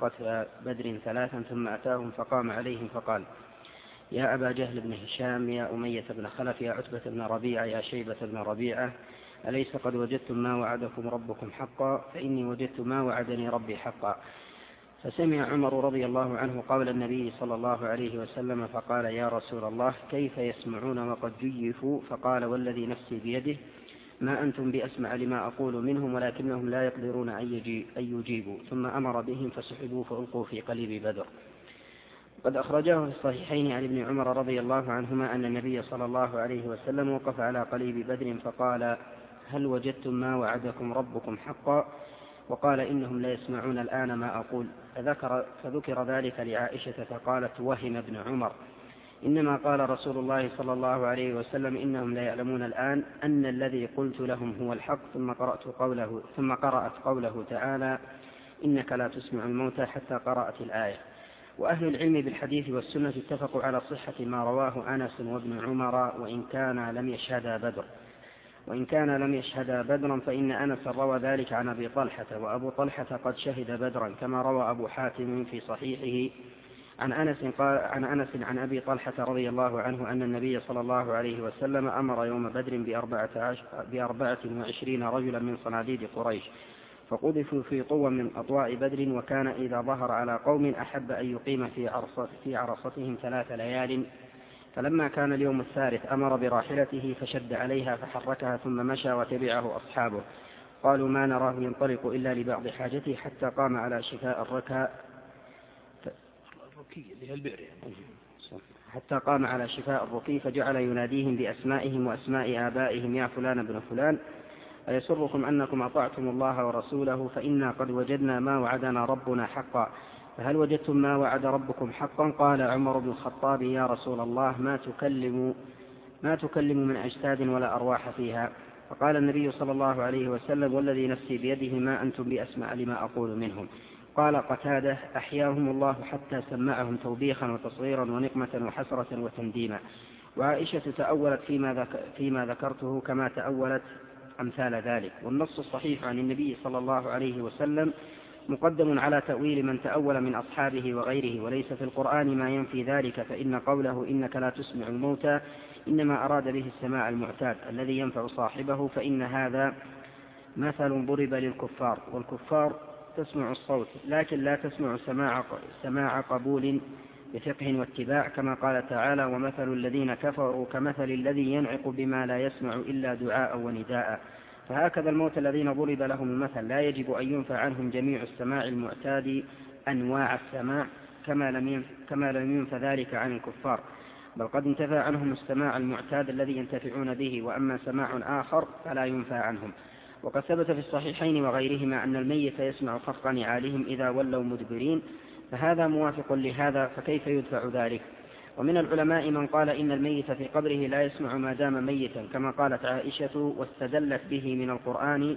قتل بدر ثلاثا ثم أتاهم فقام عليهم فقال يا أبا جهل بن هشام يا أمية بن خلف يا عتبة بن ربيعة يا شيبة بن ربيعة أليس قد وجدتم ما وعدكم ربكم حقا؟ فإني وجدت ما وعدني ربي حقا. فسمع عمر رضي الله عنه قول النبي صلى الله عليه وسلم فقال يا رسول الله كيف يسمعون وقد جيفوا؟ فقال والذي نفسي بيده ما أنتم بأسمع لما أقول منهم ولكنهم لا يقدرون أن يجيبوا. ثم أمر بهم فسحبوا فألقوا في قليب بدر. قد أخرجاه في الصحيحين عن ابن عمر رضي الله عنهما أن النبي صلى الله عليه وسلم وقف على قليب بدر فقال هل وجدتم ما وعدكم ربكم حقا؟ وقال إنهم لا يسمعون الآن ما أقول. فذكر, فذكر ذلك لعائشة فقالت وهم ابن عمر. إنما قال رسول الله صلى الله عليه وسلم إنهم لا يعلمون الآن أن الذي قلت لهم هو الحق ثم قرأت قوله ثم قرأت قوله تعالى إنك لا تسمع الموتى حتى قرأت الآية. وأهل العلم بالحديث والسنة اتفقوا على صحة ما رواه أنس وابن عمر وإن كان لم يشهدا بدر. وإن كان لم يشهدا بدرا فإن أنس روى ذلك عن أبي طلحة وأبو طلحة قد شهد بدرا كما روى أبو حاتم في صحيحه عن أنس قال عن أنس عن أبي طلحة رضي الله عنه أن النبي صلى الله عليه وسلم أمر يوم بدر بأربعة, بأربعة وعشرين رجلا من صناديد قريش فقذفوا في طوى من أطواء بدر وكان إذا ظهر على قوم أحب أن يقيم في, عرصة في عرصتهم ثلاث ليال. فلما كان اليوم الثالث أمر براحلته فشد عليها فحركها ثم مشى وتبعه أصحابه. قالوا ما نراه ينطلق إلا لبعض حاجته حتى قام على شفاء الركا حتى قام على شفاء الرقي فجعل يناديهم بأسمائهم وأسماء آبائهم يا فلان بن فلان أيسركم أنكم أطعتم الله ورسوله فإنا قد وجدنا ما وعدنا ربنا حقا فهل وجدتم ما وعد ربكم حقا قال عمر بن الخطاب يا رسول الله ما تكلم ما تكلم من أجساد ولا أرواح فيها. فقال النبي صلى الله عليه وسلم والذي نفسي بيده ما أنتم بأسمع لما أقول منهم. قال قتادة أحياهم الله حتى سمعهم توبيخا وتصغيرا ونقمة وحسرة وتنديما. وعائشة تأولت فيما, فيما ذكرته كما تأولت أمثال ذلك. والنص الصحيح عن النبي صلى الله عليه وسلم مقدم على تأويل من تأول من أصحابه وغيره وليس في القرآن ما ينفي ذلك فإن قوله إنك لا تسمع الموتى إنما أراد به السماع المعتاد الذي ينفع صاحبه فإن هذا مثل ضرب للكفار والكفار تسمع الصوت لكن لا تسمع سماع, سماع قبول بفقه واتباع كما قال تعالى ومثل الذين كفروا كمثل الذي ينعق بما لا يسمع إلا دعاء ونداء. فهكذا الموت الذين ضرب لهم المثل لا يجب أن ينفع عنهم جميع السماع المعتاد أنواع السماع كما لم كما لم ينفى ذلك عن الكفار. بل قد انتفى عنهم السماع المعتاد الذي ينتفعون به وأما سماع آخر فلا ينفى عنهم. وقد ثبت في الصحيحين وغيرهما أن الميت يسمع خفق نعالهم إذا ولوا مدبرين فهذا موافق لهذا فكيف يدفع ذلك؟ ومن العلماء من قال إن الميت في قبره لا يسمع ما دام ميتا كما قالت عائشة واستدلت به من القرآن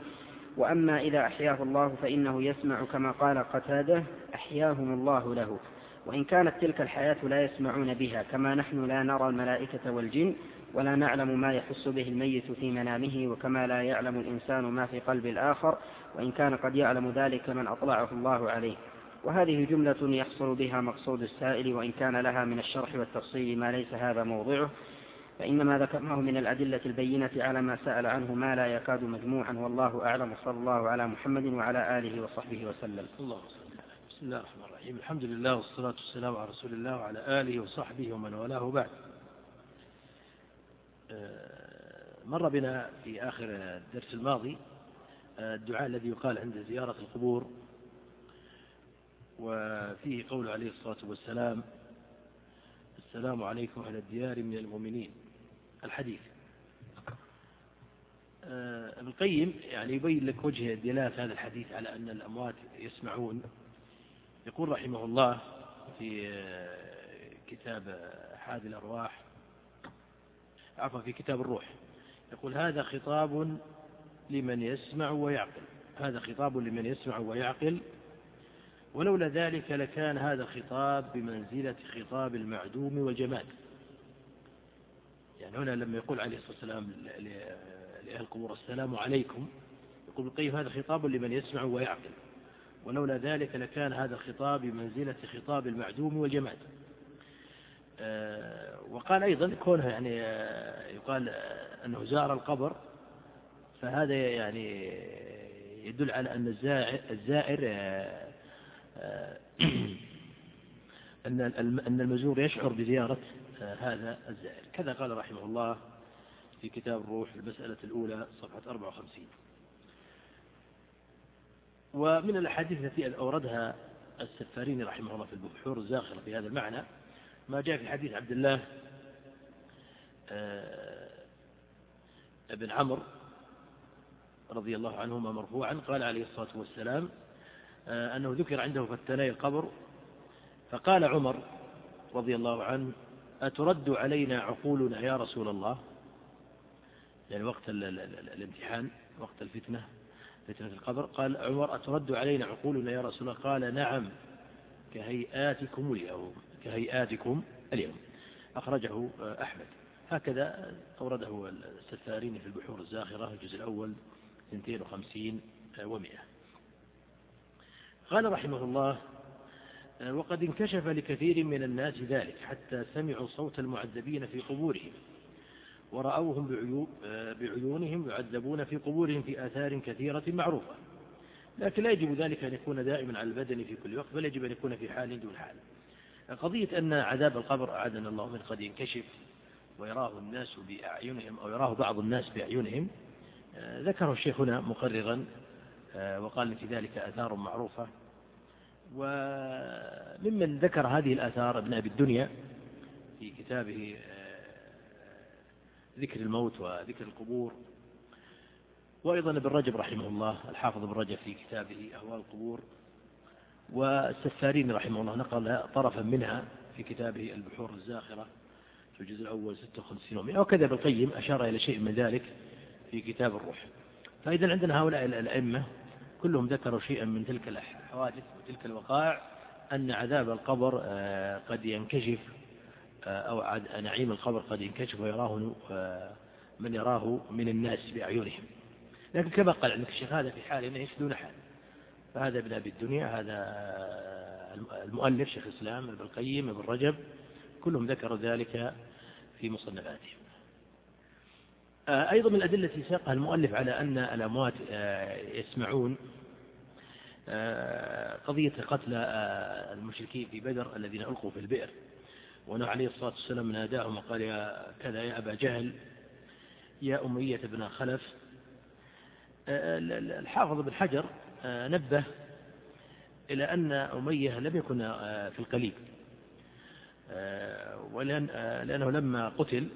وأما إذا أحياه الله فإنه يسمع كما قال قتاده أحياهم الله له. وإن كانت تلك الحياة لا يسمعون بها كما نحن لا نرى الملائكة والجن ولا نعلم ما يحس به الميت في منامه وكما لا يعلم الإنسان ما في قلب الآخر وإن كان قد يعلم ذلك من أطلعه الله عليه. وهذه جملة يحصل بها مقصود السائل وإن كان لها من الشرح والتفصيل ما ليس هذا موضعه. فإنما ذكرناه من الأدلة البينة على ما سأل عنه ما لا يكاد مجموعا والله أعلم صلى الله على محمد وعلى آله وصحبه وسلم. الله بسم الله الرحمن الرحيم. الحمد لله والصلاة والسلام على رسول الله وعلى آله وصحبه ومن والاه بعد مر بنا في آخر الدرس الماضي آه، الدعاء الذي يقال عند زيارة القبور وفيه قول عليه الصلاة والسلام السلام عليكم أهل الديار من المؤمنين. الحديث. آه، ابن القيم يعني يبين لك وجه دلالة هذا الحديث على أن الأموات يسمعون. يقول رحمه الله في كتاب حاد الأرواح عفوا في كتاب الروح. يقول هذا خطاب لمن يسمع ويعقل. هذا خطاب لمن يسمع ويعقل. ولولا ذلك لكان هذا الخطاب بمنزلة خطاب المعدوم والجماد يعني هنا لما يقول عليه الصلاة والسلام لأهل القبور السلام عليكم يقول القيم هذا خطاب لمن يسمع ويعقل. ولولا ذلك لكان هذا الخطاب بمنزلة خطاب المعدوم والجماد وقال أيضا كونها يعني آه، يقال آه، أنه زار القبر فهذا يعني يدل على أن الزائر أن أن المزور يشعر بزيارة هذا الزائر. كذا قال رحمه الله في كتاب الروح المسألة الأولى صفحة 54 ومن الأحاديث التي أوردها السفارين رحمه الله في البحور الزاخرة في هذا المعنى ما جاء في حديث عبد الله آه، بن عمرو رضي الله عنهما مرفوعا قال عليه الصلاة والسلام آه، أنه ذكر عنده فتني القبر فقال عمر رضي الله عنه أترد علينا عقولنا يا رسول الله؟ يعني وقت الامتحان وقت الفتنة فتنة القبر قال عمر أترد علينا عقولنا يا رسول الله؟ قال نعم كهيئاتكم اليوم. كهيئاتكم اليوم. أخرجه أحمد. هكذا أورده السفارين في البحور الزاخرة الجزء الأول 52 و100 قال رحمه الله وقد انكشف لكثير من الناس ذلك حتى سمعوا صوت المعذبين في قبورهم ورأوهم بعيونهم يعذبون في قبورهم في آثار كثيرة معروفة. لكن لا يجب ذلك أن يكون دائما على البدن في كل وقت بل يجب أن يكون في حال دون حال. قضية أن عذاب القبر أعاذنا الله من قد ينكشف ويراه الناس بأعينهم أو يراه بعض الناس بأعينهم. آه، ذكره الشيخ هنا مقررا آه، وقال في ذلك آثار معروفة. وممن ذكر هذه الآثار ابن أبي الدنيا في كتابه ذكر الموت وذكر القبور. وأيضا ابن رجب رحمه الله الحافظ ابن رجب في كتابه أهواء القبور والسفارين رحمه الله نقل طرفا منها في كتابه البحور الزاخرة في الجزء الأول 56 ومئة وكذا ابن القيم أشار إلى شيء من ذلك في كتاب الروح. فإذا عندنا هؤلاء الأئمة كلهم ذكروا شيئا من تلك الحوادث وتلك الوقائع أن عذاب القبر آه، قد ينكشف أو نعيم القبر قد ينكشف ويراه آه، من يراه من الناس بأعينهم. لكن كما قال عندك الشيخ هذا في حال إيش دون حال فهذا ابن أبي الدنيا هذا آه، المؤلف شيخ الإسلام ابن القيم ابن رجب كلهم ذكروا ذلك في مصنفاتهم. آه، أيضا من الأدلة التي ساقها المؤلف على أن الأموات يسمعون قضية قتل المشركين في بدر الذين ألقوا في البئر. وأنه عليه الصلاة والسلام ناداهم وقال يا كذا يا أبا جهل يا أمية بن خلف. الحافظ بن حجر آه، نبه إلى أن أمية لم يكن آه، في القليب. آه، ولأن لأنه لما قتل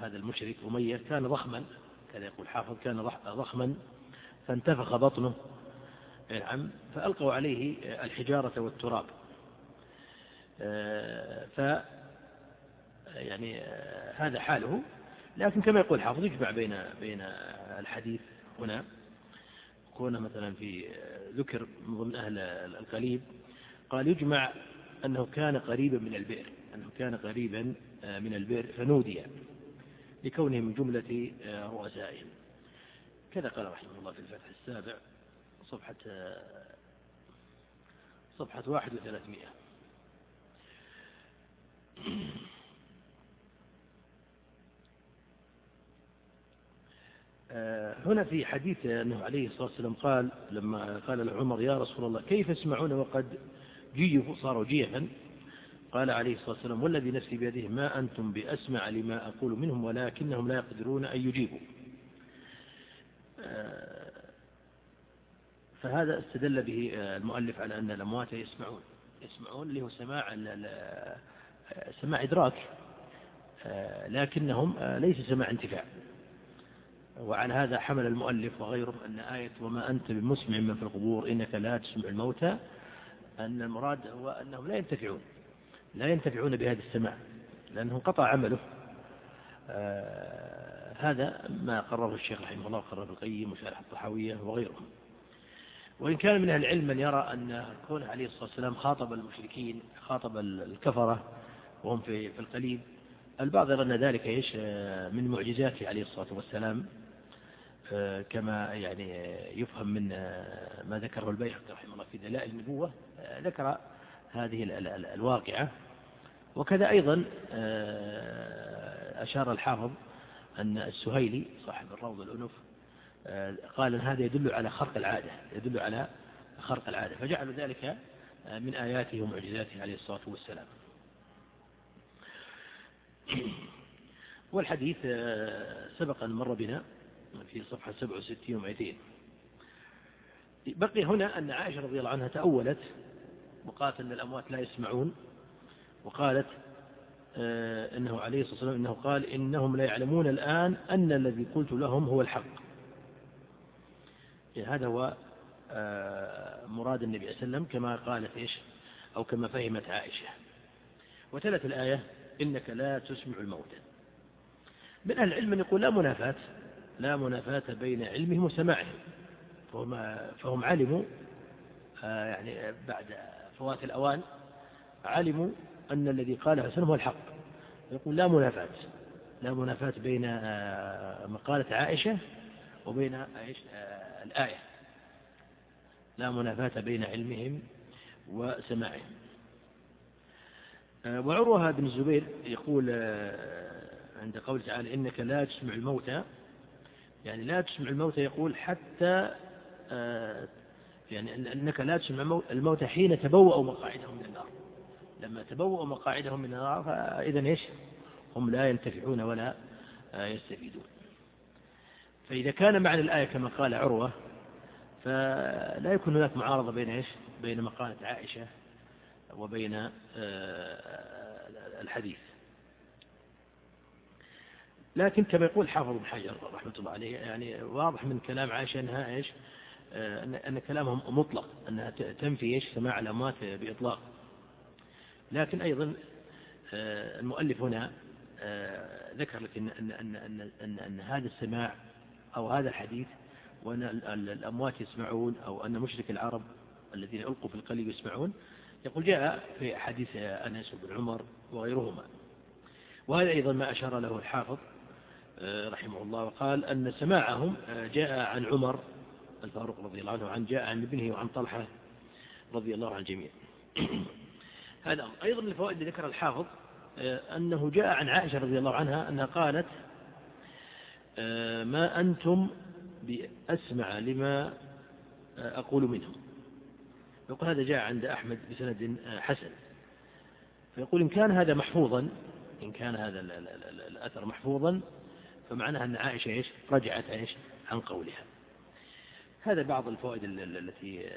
هذا المشرك أمية كان ضخما كان يقول الحافظ كان ضخما فانتفخ بطنه. نعم فألقوا عليه الحجارة والتراب. ف يعني هذا حاله. لكن كما يقول الحافظ يجمع بين بين الحديث هنا. كون مثلا في ذكر من ضمن أهل القليب قال يجمع أنه كان قريبا من البئر أنه كان قريبا من البئر فنودي لكونه من جملة رؤسائهم. كذا قال رحمه الله في الفتح السابع صفحة صفحة واحد وثلاثمائة. هنا في حديث أنه عليه الصلاة والسلام قال لما قال لعمر يا رسول الله كيف يسمعون وقد جيفوا صاروا جيفا قال عليه الصلاة والسلام والذي نفسي بيده ما أنتم بأسمع لما أقول منهم ولكنهم لا يقدرون أن يجيبوا. آه، فهذا استدل به المؤلف على أن الأموات يسمعون. يسمعون اللي هو سماع سماع إدراك آه، لكنهم آه، ليس سماع انتفاع. وعن هذا حمل المؤلف وغيره أن آية وما أنت بمسمع من في القبور إنك لا تسمع الموتى أن المراد هو أنهم لا ينتفعون لا ينتفعون بهذا السماع لأنه انقطع عمله. آه هذا ما قرره الشيخ رحمه الله وقرره القيم وشارح الطحاوية وغيرهم. وإن كان من أهل العلم من يرى أن كونه عليه الصلاة والسلام خاطب المشركين خاطب الكفرة وهم في في القليب البعض يرى أن ذلك إيش؟ من معجزاته عليه الصلاة والسلام. آه، كما يعني يفهم من ما ذكره البيهقي رحمه الله في دلائل النبوة ذكر هذه الواقعة. وكذا أيضا أشار الحافظ أن السهيلي صاحب الروض الأنف قال أن هذا يدل على خرق العادة يدل على خرق العادة. فجعل ذلك من آياته ومعجزاته عليه الصلاة والسلام. والحديث سبق أن مر بنا في صفحة 67 و 200 بقي هنا أن عائشة رضي الله عنها تأولت وقالت أن الأموات لا يسمعون وقالت آه، أنه عليه الصلاة والسلام أنه قال إنهم لا يعلمون الآن أن الذي قلت لهم هو الحق. يعني هذا هو آه، مراد النبي صلى الله عليه وسلم كما قالت إيش؟ أو كما فهمت عائشة. وتلت الآية إنك لا تسمع الموتى. من أهل العلم يقول لا منافاة. لا منافاة بين علمهم وسماعهم. فهم, فهم علموا آه، يعني بعد فوات الأوان علموا أن الذي قاله حسن هو الحق. يقول لا منافاة لا منافاة بين آه، مقالة عائشة وبين آه، الآية. لا منافاة بين علمهم وسماعهم. وعروها بن الزبير يقول عند قول تعالى إنك لا تسمع الموتى يعني لا تسمع الموتى يقول حتى آه، يعني أنك لا تسمع الموتى حين تبوأوا مقاعدهم من النار. لما تبوأوا مقاعدهم من النار فإذا إيش؟ هم لا ينتفعون ولا آه، يستفيدون. فإذا كان معنى الآية كما قال عروة فلا يكون هناك معارضة بين إيش؟ بين مقالة عائشة وبين آه، الحديث. لكن كما يقول حافظ بن حجر رحمة الله عليه يعني واضح من كلام عائشة أنها إيش؟ آه، أن, كلامهم مطلق أنها تنفي إيش؟ سماع الأموات بإطلاق. لكن أيضا آه، المؤلف هنا آه، ذكر لك أن, أن, أن, أن, أن, أن هذا السماع أو هذا الحديث وأن الأموات يسمعون أو أن مشرك العرب الذين ألقوا في القلب يسمعون. يقول جاء في حديث أنس بن عمر وغيرهما. وهذا أيضا ما أشار له الحافظ رحمه الله وقال أن سماعهم آه، جاء عن عمر الفاروق رضي الله عنه وعن جاء عن ابنه وعن طلحة رضي الله عن الجميع. هذا أيضا الفوائد اللي ذكر الحافظ آه، أنه جاء عن عائشة رضي الله عنها أنها قالت ما أنتم بأسمع لما أقول منهم يقول هذا جاء عند أحمد بسند حسن. فيقول إن كان هذا محفوظا إن كان هذا الأثر محفوظا فمعناها أن عائشة إيش؟ رجعت إيش؟ عن قولها. هذا بعض الفوائد التي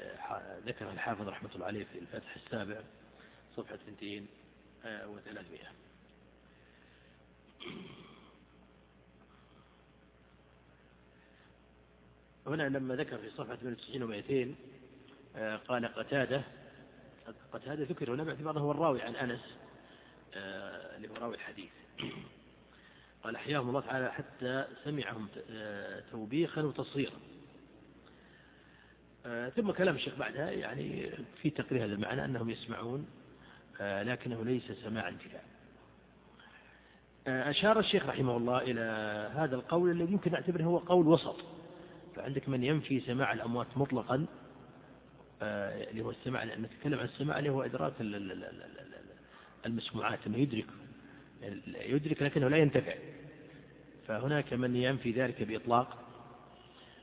ذكرها الحافظ رحمة الله عليه في الفتح السابع صفحة 200 هنا لما ذكر في صفحة 98 و 200 قال قتادة قتادة ذكر هنا باعتباره هو الراوي عن أنس آه، اللي هو راوي الحديث. قال أحياهم الله تعالى حتى سمعهم آه، توبيخا وتصغيرا. آه، ثم كلام الشيخ بعدها يعني في تقرير هذا المعنى أنهم يسمعون آه، لكنه ليس سماع انتفاع أشار الشيخ رحمه الله إلى هذا القول الذي يمكن نعتبره هو قول وسط. فعندك من ينفي سماع الأموات مطلقا اللي هو السماع نتكلم عن السماع اللي هو إدراك المسموعات أنه يدرك. يدرك لكنه لا ينتفع. فهناك من ينفي ذلك بإطلاق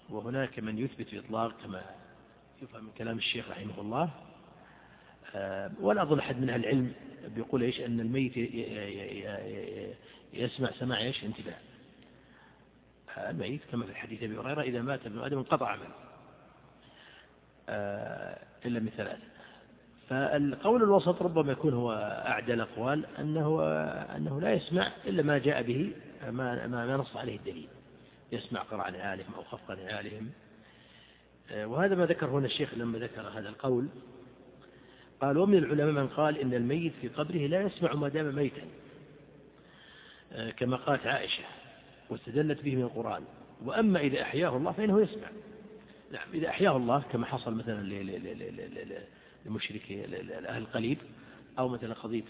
وهناك من يثبت بإطلاق كما يفهم من كلام الشيخ رحمه الله. آه، ولا أظن أحد من أهل العلم بيقول إيش أن الميت يسمع سماع إيش انتباه. الميت كما في الحديث أبي هريرة إذا مات ابن آدم انقطع عمله. آه، إلا من ثلاثة فالقول الوسط ربما يكون هو أعدى الأقوال أنه, أنه لا يسمع إلا ما جاء به ما, ما نص عليه الدليل. يسمع قرع نعالهم أو خفق نعالهم وهذا ما ذكر هنا الشيخ لما ذكر هذا القول. قال ومن العلماء من قال إن الميت في قبره لا يسمع ما دام ميتا. كما قالت عائشة واستدلت به من القرآن. وأما إذا أحياه الله فإنه يسمع. نعم إذا أحياه الله كما حصل مثلا لمشركي أهل القليب أو مثلا قضية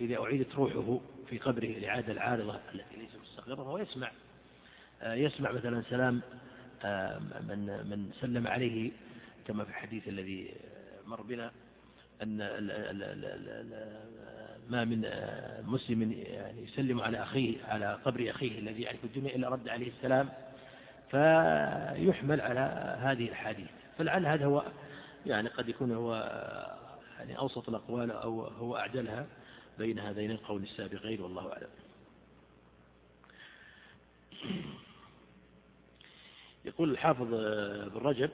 إذا أعيدت روحه في قبره الإعادة العارضة التي ليس مستقرة فهو يسمع يسمع مثلا سلام من من سلم عليه كما في الحديث الذي مر بنا أن ما من مسلم يعني يسلم على أخيه على قبر أخيه الذي يعرف الدنيا إلا رد عليه السلام فيحمل على هذه الحديث فلعل هذا هو يعني قد يكون هو يعني أوسط الأقوال أو هو أعدلها بين هذين القول السابقين والله أعلم. يقول الحافظ بن رجب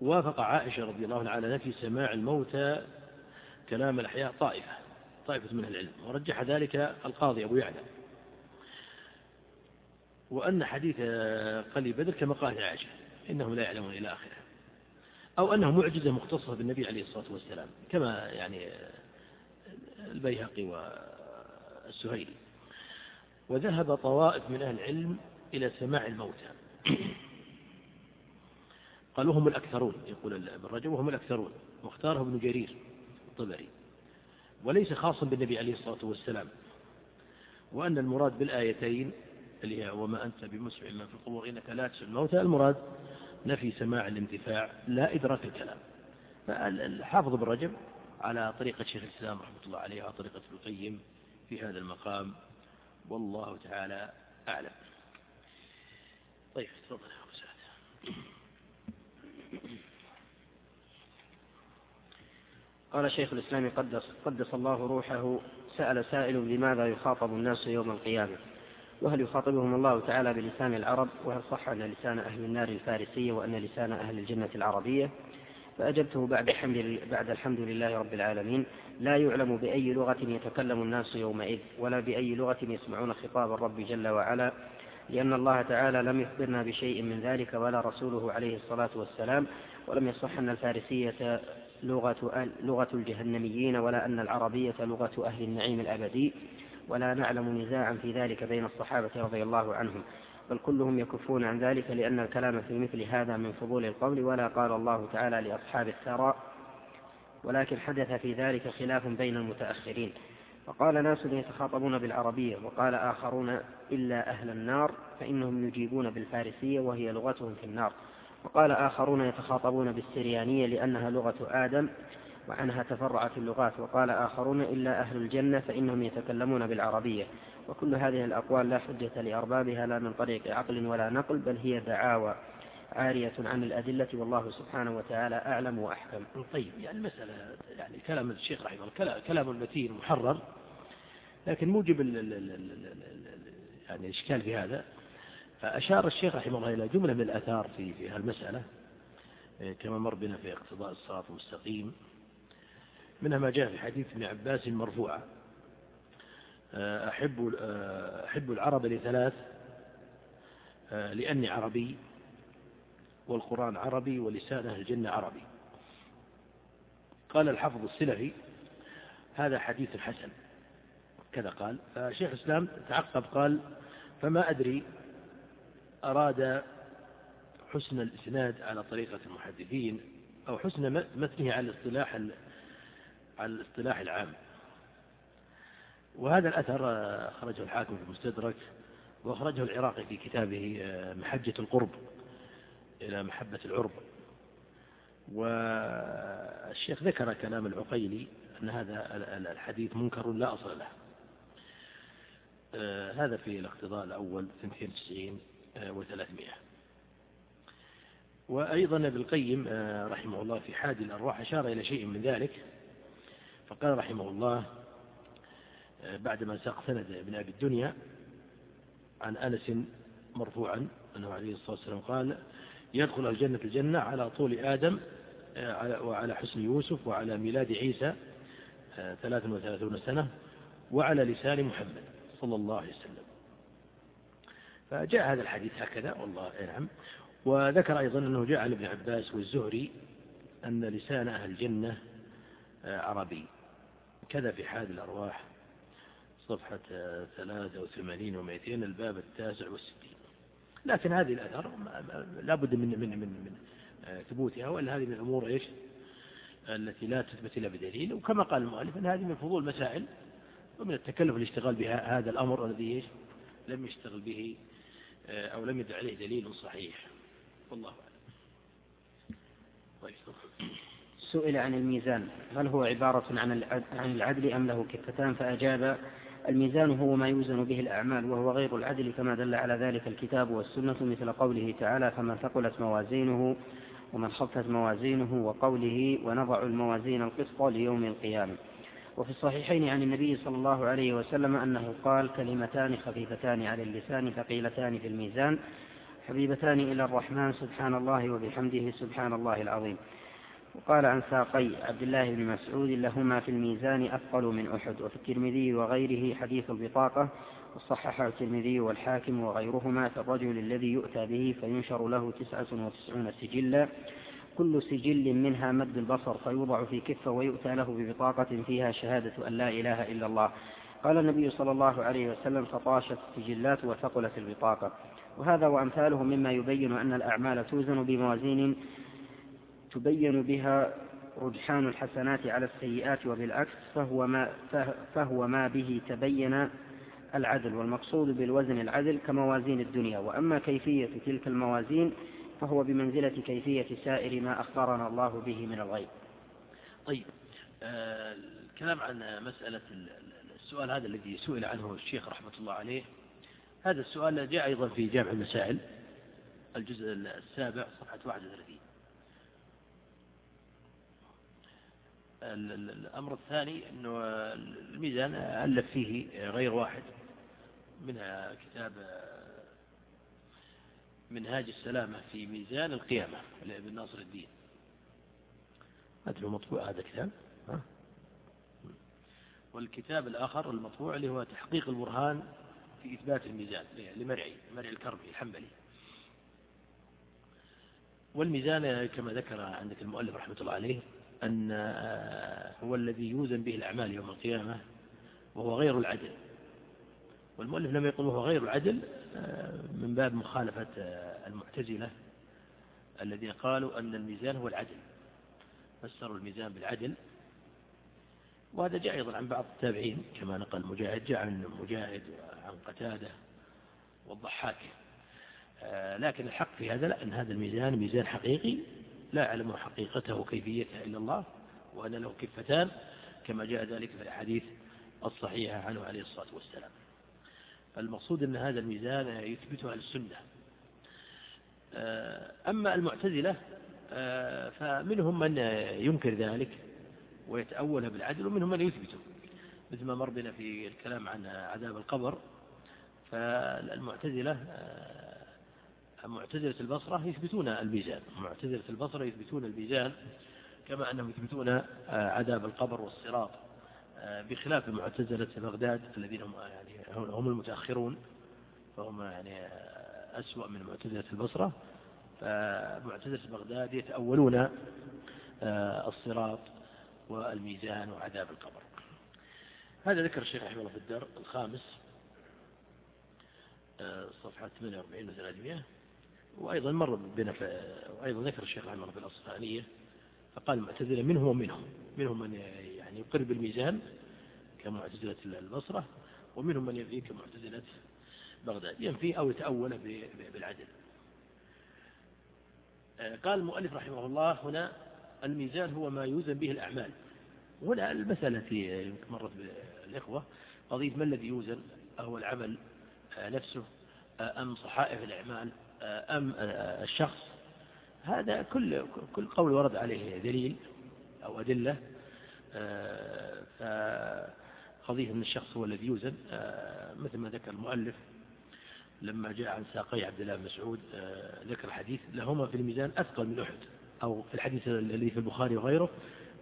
وافق عائشة رضي الله عنها على نفي سماع الموتى كلام الأحياء طائفة طائفة من العلم ورجح ذلك القاضي أبو يعلى. وأن حديث قلي بدر كما قالت عائشة إنهم لا يعلمون إلى آخره. أو أنه معجزة مختصة بالنبي عليه الصلاة والسلام كما يعني البيهقي والسهيلي. وذهب طوائف من أهل العلم إلى سماع الموتى. قالوا هم الأكثرون يقول ابن رجب وهم الأكثرون. واختاره ابن جرير الطبري. وليس خاصا بالنبي عليه الصلاة والسلام. وأن المراد بالآيتين وما أنت بمسمع من في القبور إنك لا تسمع الموتى. المراد نفي سماع الانتفاع لا إدراك الكلام. فالحافظ بن رجب على طريقة شيخ الإسلام رحمة الله عليه وعلى طريقة ابن القيم في هذا المقام. والله تعالى أعلم. طيب تفضل يا أبو سعد. قال شيخ الإسلام قدس, قدس الله روحه سأل سائل لماذا يخاطب الناس يوم القيامة؟ وهل يخاطبهم الله تعالى بلسان العرب وهل صح أن لسان أهل النار الفارسية وأن لسان أهل الجنة العربية؟ فأجبته بعد الحمد, بعد الحمد لله رب العالمين. لا يعلم بأي لغة يتكلم الناس يومئذ ولا بأي لغة يسمعون خطاب الرب جل وعلا لأن الله تعالى لم يخبرنا بشيء من ذلك ولا رسوله عليه الصلاة والسلام ولم يصح أن الفارسية لغة, لغة الجهنميين ولا أن العربية لغة أهل النعيم الأبدي. ولا نعلم نزاعا في ذلك بين الصحابة رضي الله عنهم. بل كلهم يكفون عن ذلك لأن الكلام في مثل هذا من فضول القول ولا قال الله تعالى لأصحاب الثراء. ولكن حدث في ذلك خلاف بين المتأخرين. فقال ناس يتخاطبون بالعربية وقال آخرون إلا أهل النار فإنهم يجيبون بالفارسية وهي لغتهم في النار. وقال آخرون يتخاطبون بالسريانية لأنها لغة آدم وعنها تفرعت اللغات وقال آخرون إلا أهل الجنة فإنهم يتكلمون بالعربية. وكل هذه الأقوال لا حجة لأربابها لا من طريق عقل ولا نقل بل هي دعاوى عارية عن الأدلة والله سبحانه وتعالى أعلم وأحكم. طيب يعني المسألة يعني كلام الشيخ رحمه الله كلام المتين محرر لكن موجب يعني الإشكال في هذا. فأشار الشيخ رحمه الله إلى جملة من الآثار في في هالمسألة كما مر بنا في اقتضاء الصراط المستقيم. منها ما جاء في حديث ابن عباس مرفوعة. أحب أحب العرب لثلاث. لأني عربي والقرآن عربي ولسان أهل الجنة عربي. قال الحافظ السلفي هذا حديث حسن. كذا قال. فشيخ الإسلام تعقب قال فما أدري أراد حسن الإسناد على طريقة المحدثين أو حسن متنه على الاصطلاح الاصطلاح العام. وهذا الأثر أخرجه الحاكم في المستدرك وأخرجه العراقي في كتابه آه، محجة القرب إلى محبة العرب. والشيخ ذكر كلام العقيلي أن هذا الحديث منكر لا أصل له. آه، هذا في الاقتضاء الأول 92 و300 وأيضا ابن القيم آه، رحمه الله في حادي الأرواح أشار إلى شيء من ذلك. فقال رحمه الله آه، بعدما ساق سند ابن أبي الدنيا عن أنس مرفوعا أنه عليه الصلاة والسلام قال يدخل الجنة الجنة على طول آدم آه، وعلى حسن يوسف وعلى ميلاد عيسى ثلاث وثلاثون سنة وعلى لسان محمد صلى الله عليه وسلم. فجاء هذا الحديث هكذا والله نعم وذكر أيضا أنه جاء عن ابن عباس والزهري أن لسان أهل الجنة آه، عربي. كذا في حاد الأرواح. صفحة ثلاثة وثمانين ومائتين الباب التاسع والستين. لكن هذه الأثر لا بد من, من, من, من آه، ثبوتها وإلا هذه من الأمور إيش؟ التي لا تثبت إلا بدليل. وكما قال المؤلف أن هذه من فضول مسائل ومن التكلف الاشتغال بهذا الأمر الذي إيش؟ لم يشتغل به أو لم يدع عليه دليل صحيح. والله أعلم. طيب. سئل عن الميزان هل هو عبارة عن العدل أم له كفتان؟ فأجاب الميزان هو ما يوزن به الأعمال وهو غير العدل كما دل على ذلك الكتاب والسنة مثل قوله تعالى فمن ثقلت موازينه ومن خفت موازينه وقوله ونضع الموازين القسط ليوم القيامة وفي الصحيحين عن النبي صلى الله عليه وسلم أنه قال كلمتان خفيفتان على اللسان ثقيلتان في الميزان حبيبتان إلى الرحمن سبحان الله وبحمده سبحان الله العظيم وقال عن ساقي عبد الله بن مسعود لهما في الميزان أثقل من أحد وفي الترمذي وغيره حديث البطاقة وصححه الترمذي والحاكم وغيرهما في الرجل الذي يؤتى به فينشر له تسعة وتسعون سجلا. كل سجل منها مد البصر فيوضع في كفة ويؤتى له ببطاقة فيها شهادة أن لا إله إلا الله. قال النبي صلى الله عليه وسلم فطاشت السجلات وثقلت البطاقة. وهذا وأمثاله مما يبين أن الأعمال توزن بموازين تبين بها رجحان الحسنات على السيئات وبالعكس فهو ما, فهو ما به تبين العدل والمقصود بالوزن العدل كموازين الدنيا. وأما كيفية تلك الموازين فهو بمنزلة كيفية سائر ما أخبرنا الله به من الغيب. طيب آه الكلام عن مسألة السؤال هذا الذي سئل عنه الشيخ رحمة الله عليه. هذا السؤال جاء أيضا في جامع المسائل الجزء السابع صفحة 31 الأمر الثاني أنه الميزان ألف فيه غير واحد منها كتاب منهاج السلامة في ميزان القيامة لابن ناصر الدين. هذا مطبوع هذا الكتاب؟ والكتاب الآخر المطبوع اللي هو تحقيق البرهان في إثبات الميزان لمرعي مرعي الكربي الحنبلي. والميزان كما ذكر عندك المؤلف رحمة الله عليه أن هو الذي يوزن به الأعمال يوم القيامة وهو غير العدل. والمؤلف لم يقل وهو غير العدل من باب مخالفة المعتزلة الذين قالوا أن الميزان هو العدل فسروا الميزان بالعدل. وهذا جاء أيضا عن بعض التابعين كما نقل مجاهد جاء عن مجاهد عن قتادة والضحاك. لكن الحق في هذا لا أن هذا الميزان ميزان حقيقي لا يعلم حقيقته وكيفيتها إلا الله وأن له كفتان كما جاء ذلك في الأحاديث الصحيحة عنه عليه الصلاة والسلام. المقصود أن هذا الميزان يثبتها السنة. أما المعتزلة فمنهم من ينكر ذلك ويتأولها بالعدل ومنهم من يثبته. مثل ما مر بنا في الكلام عن عذاب القبر فالمعتزلة معتزلة البصرة يثبتون الميزان معتزلة البصرة يثبتون الميزان كما أنهم يثبتون عذاب القبر والصراط بخلاف معتزلة بغداد الذين هم يعني هم المتأخرون فهم يعني أسوأ من معتزلة البصرة فمعتزلة بغداد يتأولون الصراط والميزان وعذاب القبر. هذا ذكر الشيخ رحمه الله في الدر الخامس صفحة 48 و 300 وأيضا مر بنا وأيضا ذكر الشيخ الله في الأصفهانية فقال المعتزلة منهم ومنهم. منهم من يعني يقر بالميزان كمعتزلة البصرة ومنهم من ينفي كمعتزلة بغداد. ينفي أو يتأول بالعدل. قال المؤلف رحمه الله هنا الميزان هو ما يوزن به الأعمال. هنا المسألة التي مرت بالإخوة قضية ما الذي يوزن؟ أهو العمل نفسه أم صحائف الأعمال؟ أم الشخص هذا كل كل قول ورد عليه دليل أو أدلة فقضية أن الشخص هو الذي يوزن مثل ما ذكر المؤلف لما جاء عن ساقي عبد الله بن مسعود ذكر حديث لهما في الميزان أثقل من أحد أو في الحديث الذي في البخاري وغيره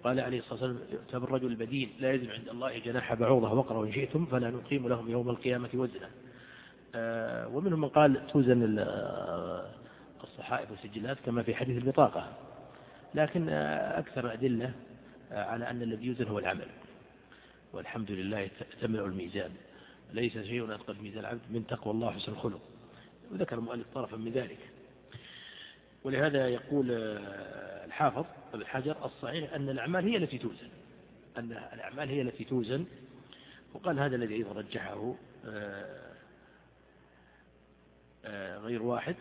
قال عليه الصلاة والسلام يؤتى بالرجل البدين لا يزن عند الله جناح بعوضة وقرة إن شئتم فلا نقيم لهم يوم القيامة وزنا. ومنهم من قال توزن الصحائف والسجلات كما في حديث البطاقة. لكن أكثر الأدلة على أن الذي يوزن هو العمل. والحمد لله تملأ الميزان. ليس شيء أثقل في ميزان العبد من تقوى الله حسن الخلق. وذكر المؤلف طرفا من ذلك. ولهذا يقول الحافظ ابن حجر الصحيح أن الأعمال هي التي توزن. أن الأعمال هي التي توزن. وقال هذا الذي أيضا رجحه آه، غير واحد.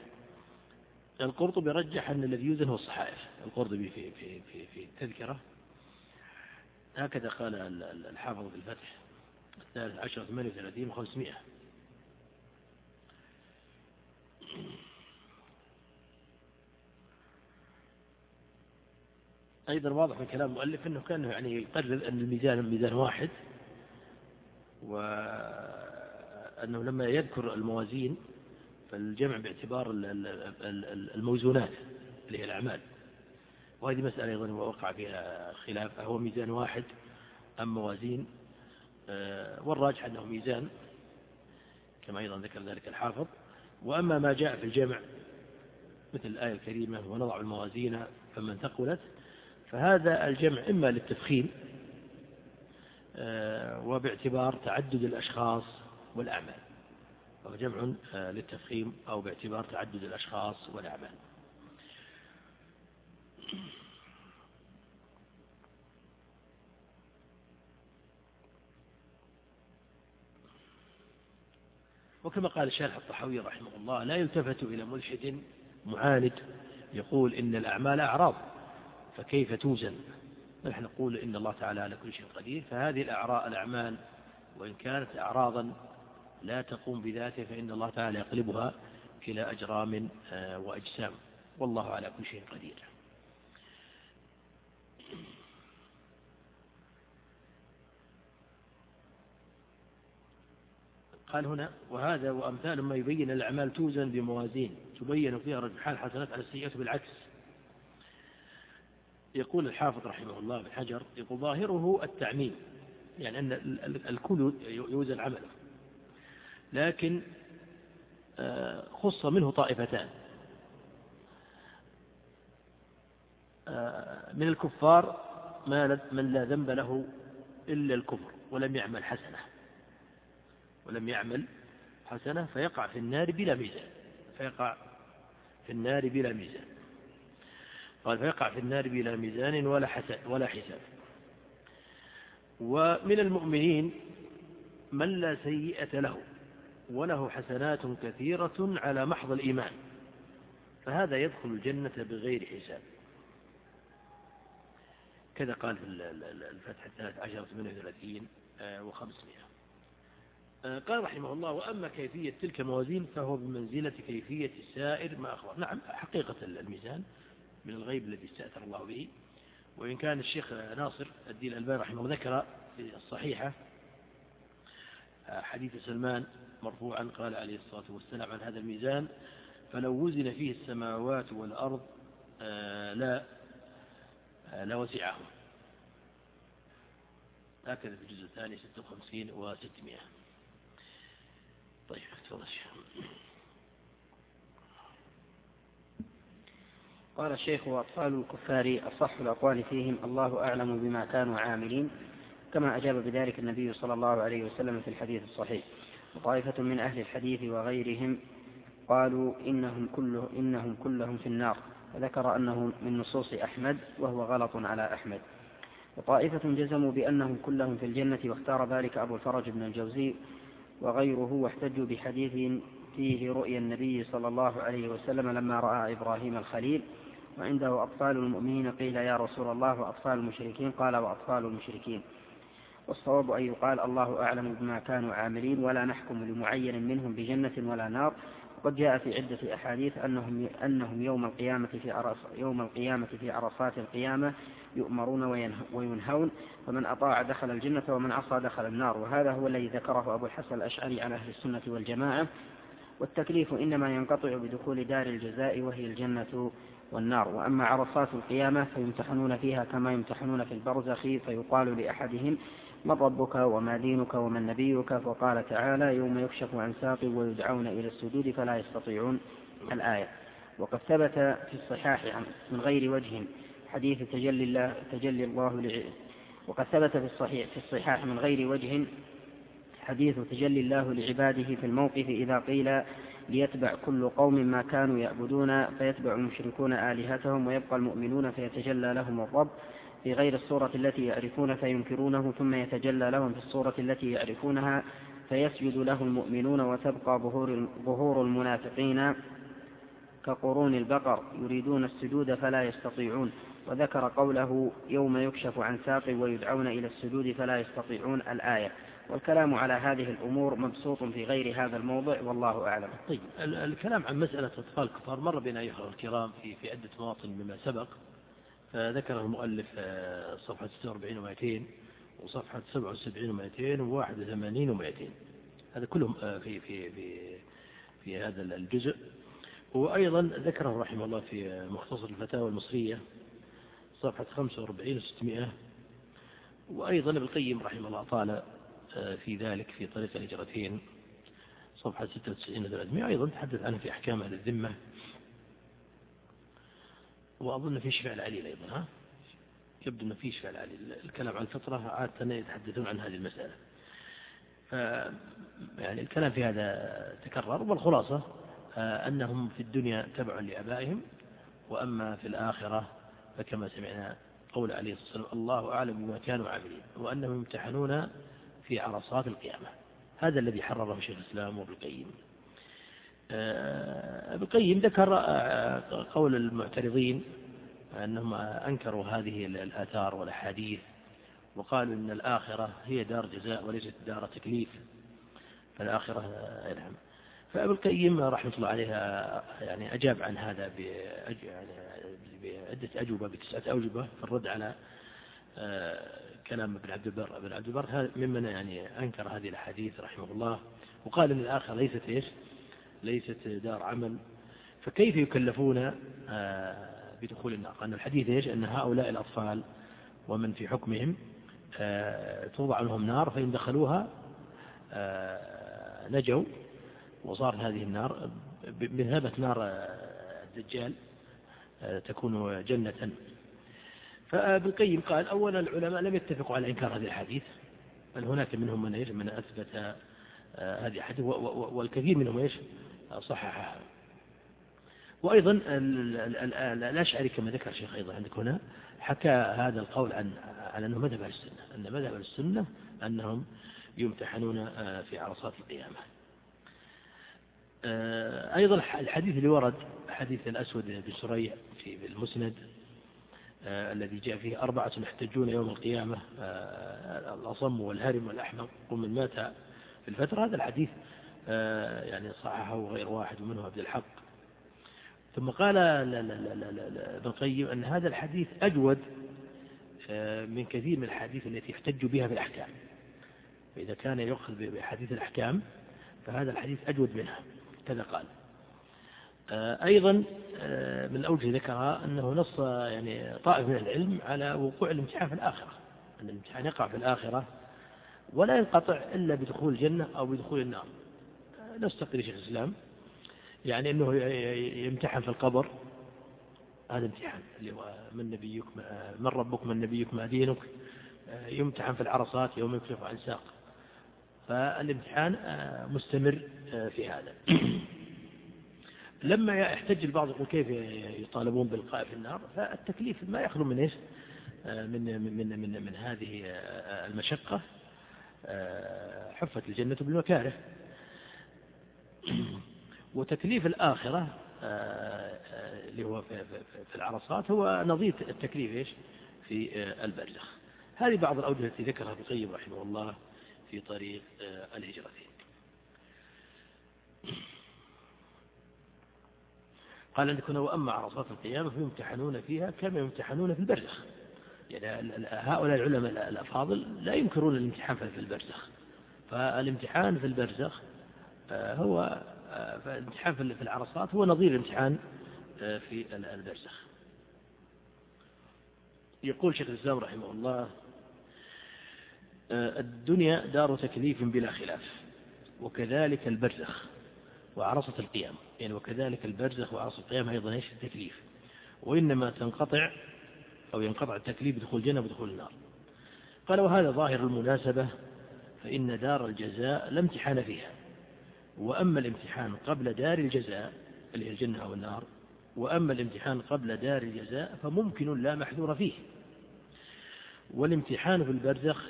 القرطبي رجح أن الذي يوزن هو الصحائف القرطبي في في في في التذكرة هكذا قال الحافظ في الفتح الثالث عشر ثمانية وثلاثين وخمسمائة أيضا واضح من كلام المؤلف أنه كان يعني يقرر أن الميزان ميزان واحد وأنه لما يذكر الموازين فالجمع باعتبار الموزونات اللي هي الأعمال. وهذه مسألة أيضا وقع فيها خلاف. هو ميزان واحد أم موازين. آه، والراجح أنه ميزان كما أيضا ذكر ذلك الحافظ. وأما ما جاء في الجمع مثل الآية الكريمة ونضع الموازين فمن ثقلت فهذا الجمع إما للتفخيم آه، وباعتبار تعدد الأشخاص والأعمال. فهو جمع آه، للتفخيم أو باعتبار تعدد الأشخاص والأعمال. وكما قال الشارح الطحاوي رحمه الله لا يلتفت إلى ملحد معاند يقول إن الأعمال أعراض فكيف توزن؟ نحن نقول إن الله تعالى على كل شيء قدير فهذه الأعراء الأعمال وإن كانت أعراضا لا تقوم بذاته فإن الله تعالى يقلبها إلى أجرام آه، وأجسام. والله على كل شيء قدير. قال هنا وهذا وأمثال ما يبين الأعمال توزن بموازين تبين فيها رجحان الحسنات على السيئات بالعكس. يقول الحافظ رحمه الله بن حجر يقول ظاهره التعميم يعني أن الكل يوزن عمله. لكن آه، خص منه طائفتان. آه، من الكفار من لا ذنب له إلا الكفر ولم يعمل حسنة. ولم يعمل حسنة فيقع في النار بلا ميزان. فيقع في النار بلا ميزان. قال فيقع في النار بلا ميزان ولا حساب ولا حساب. ومن المؤمنين من لا سيئة له. وله حسنات كثيرة على محض الإيمان فهذا يدخل الجنة بغير حساب. كذا قال في الفتح الثالث عشر ثمانية وثلاثين آه، وخمسمائة. آه، قال رحمه الله وأما كيفية تلك الموازين فهو بمنزلة كيفية سائر ما أخبر. نعم حقيقة الميزان من الغيب الذي استأثر الله به. وإن كان الشيخ ناصر الدين الألباني رحمه الله ذكر في الصحيحة آه، حديث سلمان مرفوعا قال عليه الصلاة والسلام عن هذا الميزان فلو وزن فيه السماوات والأرض آه، لا لا وسعه. هكذا في الجزء الثاني 56 و 600 طيب تفضل قال الشيخ وأطفال الكفار أصح الأقوال فيهم الله أعلم بما كانوا عاملين كما أجاب بذلك النبي صلى الله عليه وسلم في الحديث الصحيح. وطائفة من أهل الحديث وغيرهم قالوا إنهم, كله إنهم كلهم في النار وذكر أنه من نصوص أحمد وهو غلط على أحمد. وطائفة جزموا بأنهم كلهم في الجنة واختار ذلك أبو الفرج بن الجوزي وغيره واحتجوا بحديث فيه رؤيا النبي صلى الله عليه وسلم لما رأى إبراهيم الخليل. وعنده أطفال المؤمنين قيل يا رسول الله وأطفال المشركين قال وأطفال المشركين. والصواب أن يقال الله أعلم بما كانوا عاملين ولا نحكم لمعين منهم بجنة ولا نار. وقد جاء في عدة أحاديث أنهم, أنهم يوم القيامة في عرص يوم القيامة في عرصات القيامة يؤمرون وينهون. فمن أطاع دخل الجنة ومن عصى دخل النار. وهذا هو الذي ذكره أبو الحسن الأشعري عن أهل السنة والجماعة. والتكليف إنما ينقطع بدخول دار الجزاء وهي الجنة والنار. وأما عرصات القيامة فيمتحنون فيها كما يمتحنون في البرزخ فيقال لأحدهم من ربك وما دينك ومن نبيك وقال تعالى يوم يكشف عن ساق ويدعون إلى السجود فلا يستطيعون الآية. وقد ثبت في الصحاح من غير وجه حديث تجلي الله تجلي الله وقد ثبت في الصحيح في الصحاح من غير وجه حديث تجلي الله لعباده في الموقف إذا قيل ليتبع كل قوم ما كانوا يعبدون فيتبع المشركون آلهتهم ويبقى المؤمنون فيتجلى لهم الرب. في غير الصورة التي يعرفون فينكرونه ثم يتجلى لهم في الصورة التي يعرفونها فيسجد له المؤمنون وتبقى ظهور, ظهور المنافقين كقرون البقر يريدون السجود فلا يستطيعون. وذكر قوله يوم يكشف عن ساق ويدعون إلى السجود فلا يستطيعون الآية. والكلام على هذه الأمور مبسوط في غير هذا الموضع والله أعلم. طيب الكلام عن مسألة أطفال الكفار مر بنا أيها الكرام في, في عدة مواطن مما سبق. فذكر المؤلف آه، صفحة 46 و200 وصفحة 77 و200 و81 و200 هذا كلهم آه، في في في في هذا الجزء. وأيضا ذكره رحمه الله في مختصر الفتاوى المصرية صفحة 45 و600 وأيضا ابن القيم رحمه الله آه، في ذلك في طريق الهجرتين صفحة 96 و 300 أيضا تحدث عنه في أحكام أهل الذمة. وأظن في شفاء العليل أيضا ها؟ يبدو أنه في شفاء العليل. الكلام عن الفطرة عادة يتحدثون عن هذه المسألة. يعني الكلام في هذا تكرر والخلاصة آه، أنهم في الدنيا تبع لأبائهم وأما في الآخرة فكما سمعنا قول عليه الصلاة والسلام الله أعلم بما كانوا عاملين وأنهم يمتحنون في عرصات القيامة. هذا الذي حرره شيخ الإسلام وابن القيم. ابن القيم ذكر آه، قول المعترضين أنهم أنكروا هذه الآثار والأحاديث وقالوا إن الآخرة هي دار جزاء وليست دار تكليف. فالآخرة آه، نعم. فابن القيم رحمة الله عليها يعني أجاب عن هذا يعني بعدة أجوبة بتسعة أوجبة في الرد على كلام ابن عبد البر. ابن عبد البر ممن يعني أنكر هذه الأحاديث رحمه الله وقال أن الآخرة ليست إيش؟ ليست دار عمل فكيف يكلفون آه، بدخول النار؟ أن الحديث إيش؟ أن هؤلاء الأطفال ومن في حكمهم آه، توضع لهم نار فإن دخلوها آه، نجوا وصار هذه النار بمثابة نار الدجال تكون جنة. فابن القيم قال أولا العلماء لم يتفقوا على إنكار هذه الحديث بل هناك منهم من من أثبت هذه الحديث والكثير منهم إيش؟ صححها. وأيضا الأشعري كما ذكر الشيخ أيضا عندك هنا حكى هذا القول عن عن أنه مذهب السنة أن مذهب السنة أنهم يمتحنون آه، في عرصات القيامة. آه، أيضا الحديث اللي ورد حديث الأسود بن سريع في المسند آه، الذي جاء فيه أربعة يحتجون يوم القيامة الأصم والهرم والأحمق ومن مات في الفترة. هذا الحديث يعني صححه غير واحد ومنه عبد الحق. ثم قال لا لا لا ابن القيم أن هذا الحديث أجود آه، من كثير من الحديث التي يحتج بها في الأحكام فإذا كان يؤخذ بحديث الأحكام فهذا الحديث أجود منها كذا قال. آه، أيضا من الأوجه ذكرها أنه نص يعني طائف من العلم على وقوع الامتحان في الآخرة. أن الامتحان يقع في الآخرة ولا ينقطع إلا بدخول الجنة أو بدخول النار. نستقر شيخ الإسلام. يعني أنه يمتحن في القبر. هذا امتحان. اللي هو من نبيك من ربك من نبيك ما دينك. يمتحن في العرصات يوم يكشف عن ساق. فالامتحان مستمر في هذا. لما يحتج البعض يقول كيف يطالبون بالقاء في النار؟ فالتكليف ما يخلو من إيش؟ من من من من هذه المشقة. حفت الجنة بالمكاره. وتكليف الآخرة آه، آه، اللي هو في العرصات هو نظير التكليف إيش؟ في آه، البرزخ هذه بعض الأوجه التي ذكرها ابن القيم رحمه الله في طريق الهجرتين قال عندك هنا وأما عرصات القيامة فيمتحنون فيها كما يمتحنون في البرزخ يعني هؤلاء العلماء الأفاضل لا ينكرون الامتحان في البرزخ فالامتحان في البرزخ هو آه، الامتحان في العرصات هو نظير الامتحان آه، في البرزخ يقول شيخ الإسلام رحمه الله الدنيا دار تكليف بلا خلاف وكذلك البرزخ وعرصة القيام. يعني وكذلك البرزخ وعرصة القيام أيضا إيش؟ التكليف وإنما تنقطع أو ينقطع التكليف بدخول الجنة بدخول النار. قال وهذا ظاهر المناسبة فإن دار الجزاء لا امتحان فيها. وأما الامتحان قبل دار الجزاء اللي هي الجنة أو النار وأما الامتحان قبل دار الجزاء فممكن لا محذور فيه. والامتحان في البرزخ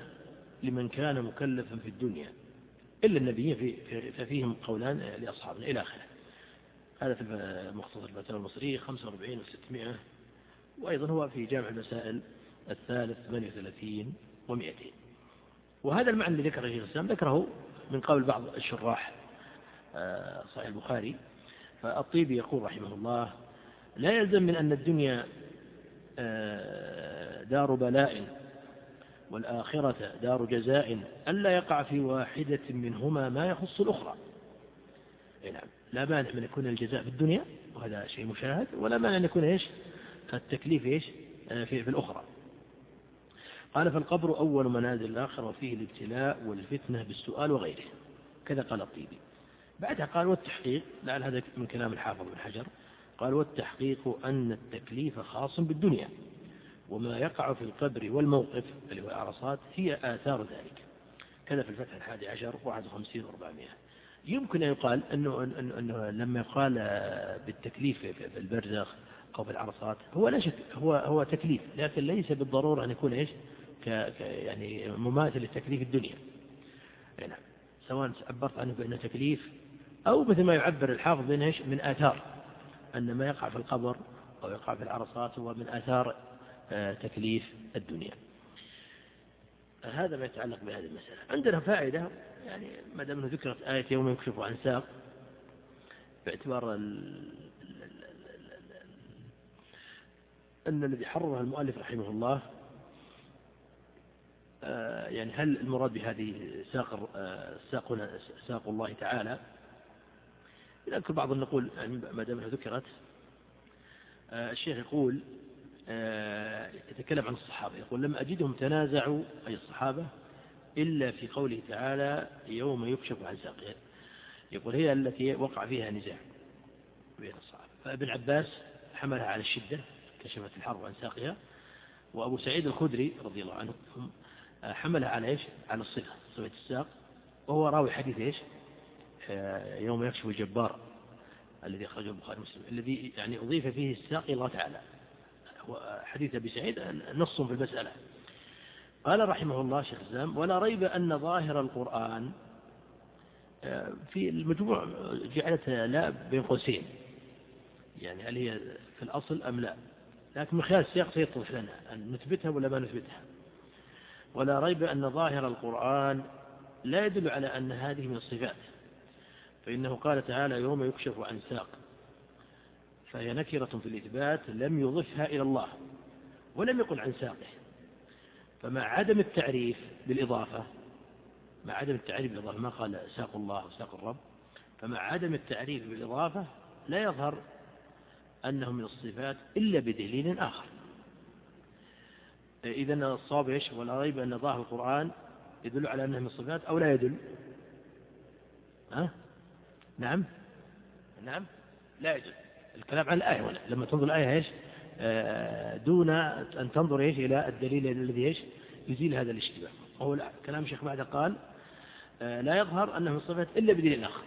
لمن كان مكلفا في الدنيا إلا النبيين في ففيهم قولان لأصحابنا إلى آخره. هذا في مختصر الفتاوى المصرية 45 و600 وأيضا هو في جامع المسائل الثالث 38 و200 وهذا المعنى الذي ذكره الإسلام ذكره من قول بعض الشراح آه، صحيح البخاري. فالطيبي يقول رحمه الله لا يلزم من أن الدنيا آه، دار بلاء والآخرة دار جزاء ألا يقع في واحدة منهما ما يخص الأخرى. نعم لا مانع من يكون الجزاء في الدنيا وهذا شيء مشاهد ولا مانع أن يكون إيش؟ التكليف إيش؟ آه، في, في الأخرى. قال فالقبر أول منازل الآخرة وفيه الابتلاء والفتنة بالسؤال وغيره. كذا قال الطيبي. بعدها قال والتحقيق لعل هذا من كلام الحافظ بن حجر. قال والتحقيق أن التكليف خاص بالدنيا وما يقع في القبر والموقف اللي هو العرصات هي آثار ذلك. كذا في الفتح الحادي عشر واحد وخمسين وأربعمائة. يمكن أن يقال أنه, أنه, أنه لما يقال بالتكليف في البرزخ أو في العرصات هو لا شك هو هو تكليف لكن ليس بالضرورة أن يكون إيش؟ ك يعني مماثل للتكليف الدنيا. نعم. سواء عبرت عنه بأنه تكليف أو مثل ما يعبر الحافظ من إيش من آثار أن ما يقع في القبر أو يقع في العرصات هو من آثار آه، تكليف الدنيا. هذا ما يتعلق بهذه المسألة. عندنا فائدة يعني ما دام ذكرت آية يوم يكشف عن ساق باعتبار أن الذي حررها المؤلف رحمه الله آه، يعني هل المراد بهذه ساق آه، ساق ساق الله تعالى؟ يذكر بعض النقول يعني ما دام ذكرت الشيخ يقول آه، يتكلم عن الصحابة يقول لم أجدهم تنازعوا أي الصحابة إلا في قوله تعالى يوم يكشف عن ساقه يقول هي التي وقع فيها نزاع بين الصحابة. فابن عباس حملها على الشدة كشفت الحرب عن ساقها وأبو سعيد الخدري رضي الله عنه آه، حملها على إيش؟ على الصفة صفة الساق وهو راوي حديث إيش؟ آه، يوم يكشف الجبار الذي أخرجه البخاري ومسلم الذي يعني أضيف فيه الساق الله تعالى. حديث أبي سعيد نص في المسألة. قال رحمه الله شيخ الإسلام ولا ريب أن ظاهر القرآن آه، في المجموع جعلتها لا بين قوسين يعني هل هي في الأصل أم لا؟ لكن من خلال السياق سيتضح لنا أن نثبتها ولا ما نثبتها. ولا ريب أن ظاهر القرآن لا يدل على أن هذه من الصفات. فإنه قال تعالى يوم يكشف عن ساق. فهي نكرة في الإثبات لم يضفها إلى الله ولم يقل عن ساقه. فمع عدم التعريف بالإضافة مع عدم التعريف بالإضافة ما قال ساق الله وساق الرب فمع عدم التعريف بالإضافة لا يظهر أنه من الصفات إلا بدليل آخر. إذا الصواب إيش ولا ريب أن ظاهر القرآن يدل على أنه من الصفات أو لا يدل. ها؟ نعم. نعم. لا يدل الكلام عن الآية هنا. لما تنظر الآية إيش؟ آه، دون أن تنظر إيش إلى الدليل الذي إيش؟ يزيل هذا الاشتباه. هو كلام الشيخ بعد قال آه، لا يظهر أنه من صفات إلا بدليل آخر.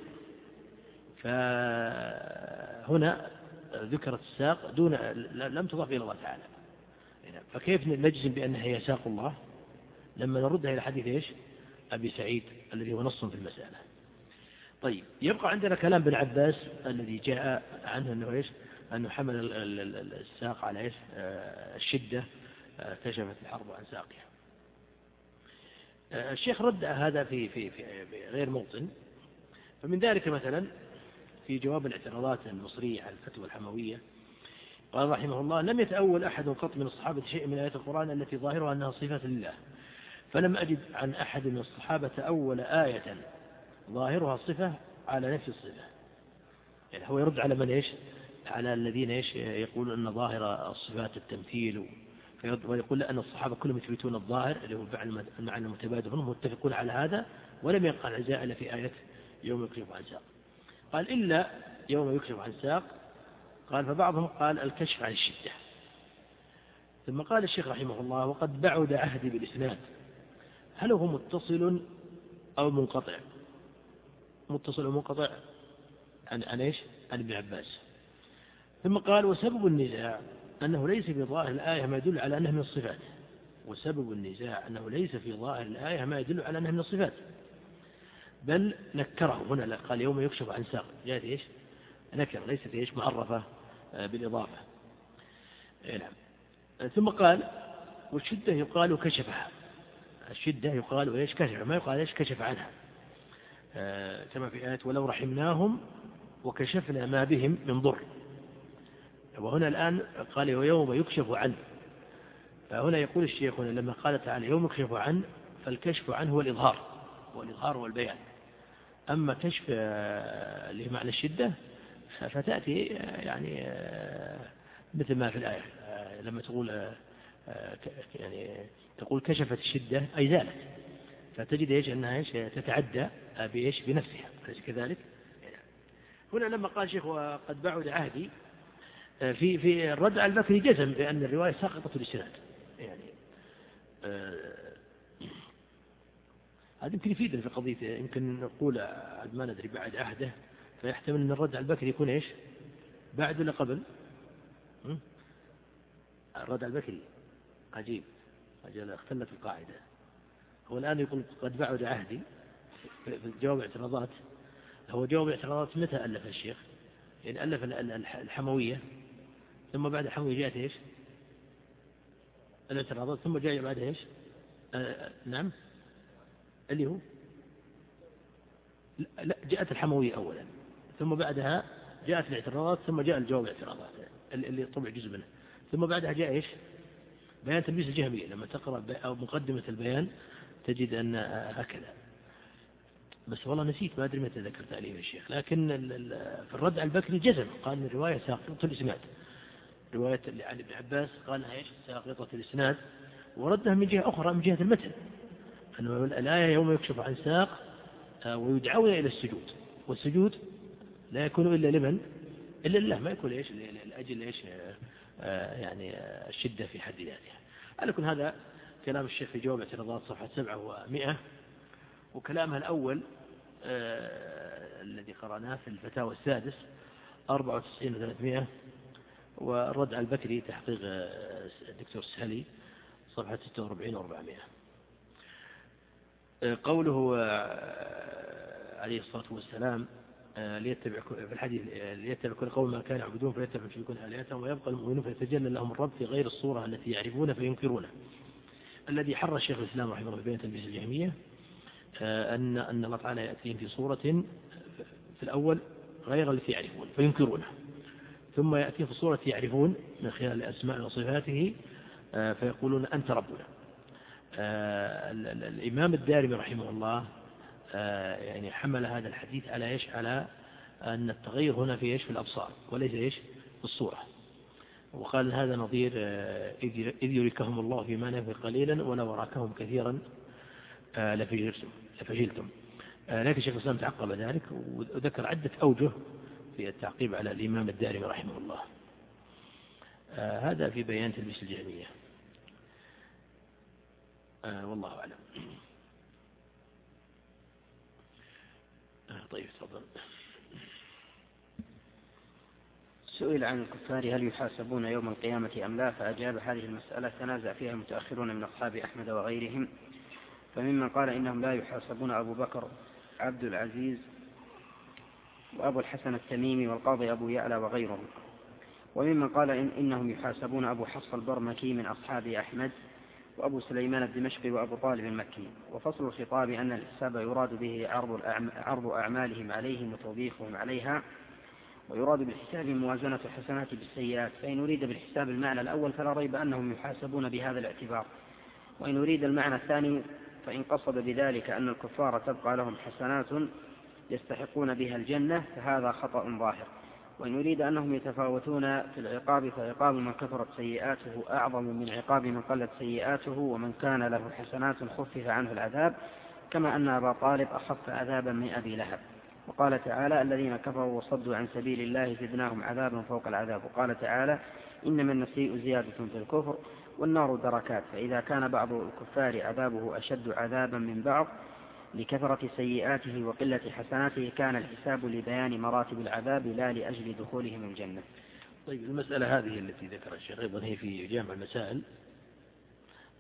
فهنا ذكرت الساق دون لم تضاف إلى الله تعالى. فكيف نجزم بأنها هي ساق الله؟ لما نردها إلى حديث إيش؟ أبي سعيد الذي هو نص في المسألة. طيب يبقى عندنا كلام بن عباس الذي جاء عنه أنه إيش؟ أنه حمل الساق على إيش؟ آه، الشدة آه، كشفت الحرب عن ساقها. آه، الشيخ رد هذا في, في, في غير موطن. فمن ذلك مثلا في جواب الاعتراضات المصرية على الفتوى الحموية قال رحمه الله لم يتأول أحد قط من الصحابة شيء من آيات القرآن التي ظاهرها أنها صفات لله فلم أجد عن أحد من الصحابة تأول آية ظاهرها الصفة على نفس الصفة. يعني هو يرد على من إيش؟ على الذين إيش؟ يقولون أن ظاهر الصفات التمثيل ويقول أن الصحابة كلهم يثبتون الظاهر اللي هو المعنى المتبادل هم متفقون على هذا ولم يقع العزاء إلا في آية يوم يكشف عن ساق. قال إلا يوم يكشف عن ساق قال فبعضهم قال الكشف عن الشدة. ثم قال الشيخ رحمه الله وقد بعد عهدي بالإسناد هل هو متصل أو منقطع؟ متصل ومنقطع عن عن إيش؟ عن ابن عباس. ثم قال وسبب النزاع أنه ليس في ظاهر الآية ما يدل على أنها من الصفات. وسبب النزاع أنه ليس في ظاهر الآية ما يدل على أنها من الصفات. بل نكره. هنا قال يوم يكشف عن ساق. جاءت إيش؟ نكر ليست إيش؟ معرفة آه، بالإضافة. إيه نعم. ثم قال والشدة يقال كشفها. الشدة يقال إيش؟ كشف. ما يقال إيش؟ كشف عنها. كما في آية ولو رحمناهم وكشفنا ما بهم من ضر. وهنا الآن قال ويوم يكشف عنه. فهنا يقول الشيخ هنا لما قال تعالى يوم يكشف عنه فالكشف عنه هو الإظهار هو الإظهار والبيان. أما كشف آه، اللي معنى الشدة فتأتي آه، يعني مثل ما في الآية. لما تقول يعني تقول كشفت الشدة أي زالت. فتجد إيش أنها إيش تتعدى بإيش بنفسها أليس كذلك؟ هنا لما قال شيخ وقد بعد عهدي في في الرد على البكري جزم بأن الرواية ساقطة الإسناد. يعني آه هذا يمكن يفيدنا في قضية يمكن نقول ما ندري بعد عهده فيحتمل أن الرد على البكري يكون إيش؟ بعد ولا قبل؟ الرد على البكري عجيب. أجل اختلت القاعدة. هو الآن يقول قد بعد عهدي في جواب اعتراضات. هو جواب اعتراضات متى ألف الشيخ؟ يعني ألف الحموية ثم بعد الحموية جاءت إيش؟ الاعتراضات ثم جاء بعد إيش؟ آه نعم. اللي هو؟ لا جاءت الحموية أولا ثم بعدها جاءت الاعتراضات ثم جاء الجواب الاعتراضات اللي طبع جزء منه. ثم بعدها جاء إيش؟ بيان تلبيس الجهمية. لما تقرأ أو مقدمة البيان تجد أن هكذا. بس والله نسيت ما أدري متى ذكر تعليم الشيخ لكن في الرد على البكري جزم قال أن الرواية ساقطة الإسناد. رواية عن ابن عباس قالها إيش؟ ساقطة الإسناد. وردها من جهة أخرى من جهة المتن. أنه الآية يوم يكشف عن ساق آه، ويدعون إلى السجود. والسجود لا يكون إلا لمن؟ إلا لله ما يكون إيش؟ لأجل إيش؟ آه، يعني آه، الشدة في حد ذاتها. على كل هذا كلام الشيخ في جواب اعتراضات صفحة سبعة ومئة وكلامها الأول آه الذي قرأناه في الفتاوى السادس أربعة وتسعين وثلاثمائة والرد على البكري تحقيق الدكتور السهلي صفحة ستة وأربعين وأربعمائة. قوله عليه الصلاة والسلام آه، ليتبع في الحديث آه، ليتبع كل قوم ما كان يعبدون فيتبع في كل آلهتهم ويبقى المؤمنون فيتجلى لهم الرب في غير الصورة التي يعرفون فينكرونه. الذي حر الشيخ الإسلام رحمه الله بين تلبيس الجهمية آه، أن أن الله تعالى يأتيهم في صورة في الأول غير التي يعرفون فينكرونه ثم يأتي في صورة يعرفون من خلال أسماء وصفاته فيقولون أنت ربنا. الإمام الدارمي رحمه الله آه، يعني حمل هذا الحديث على إيش؟ على أن التغير هنا في إيش؟ في الأبصار وليس إيش؟ في الصورة. وقال هذا نظير آه، إذ يريكهم الله في منامه قليلا ولو راكهم كثيرا آه، لفجلتم لفجلتم. لكن شيخ الإسلام تعقب ذلك وذكر عدة أوجه في التعقيب على الإمام الدارمي رحمه الله. هذا في بيان تلبيس الجهمية. والله أعلم. طيب تفضل. سئل عن الكفار هل يحاسبون يوم القيامة أم لا فأجاب هذه المسألة تنازع فيها المتأخرون من أصحاب أحمد وغيرهم. فممن قال إنهم لا يحاسبون أبو بكر عبد العزيز وأبو الحسن التميمي والقاضي أبو يعلى وغيرهم. وممن قال إن إنهم يحاسبون أبو حفص البرمكي من أصحاب أحمد وأبو سليمان الدمشقي وأبو طالب المكي. وفصل الخطاب أن الحساب يراد به عرض, عرض أعمالهم عليهم وتوبيخهم عليها. ويراد بالحساب موازنة الحسنات بالسيئات فإن أريد بالحساب المعنى الأول فلا ريب أنهم يحاسبون بهذا الاعتبار. وإن أريد المعنى الثاني فإن قصد بذلك أن الكفار تبقى لهم حسنات يستحقون بها الجنة فهذا خطأ ظاهر. وإن يريد أنهم يتفاوتون في العقاب فعقاب من كثرت سيئاته أعظم من عقاب من قلت سيئاته ومن كان له حسنات خفف عنه العذاب كما أن أبا طالب أخف عذابا من أبي لهب. وقال تعالى الذين كفروا وصدوا عن سبيل الله زدناهم عذابا فوق العذاب. وقال تعالى إنما النسيء زيادة في الكفر والنار دركات فإذا كان بعض الكفار عذابه أشد عذابا من بعض لكثرة سيئاته وقلة حسناته كان الحساب لبيان مراتب العذاب لا لأجل دخولهم الجنة. طيب المسألة هذه التي ذكر الشيخ أيضا هي في جامع المسائل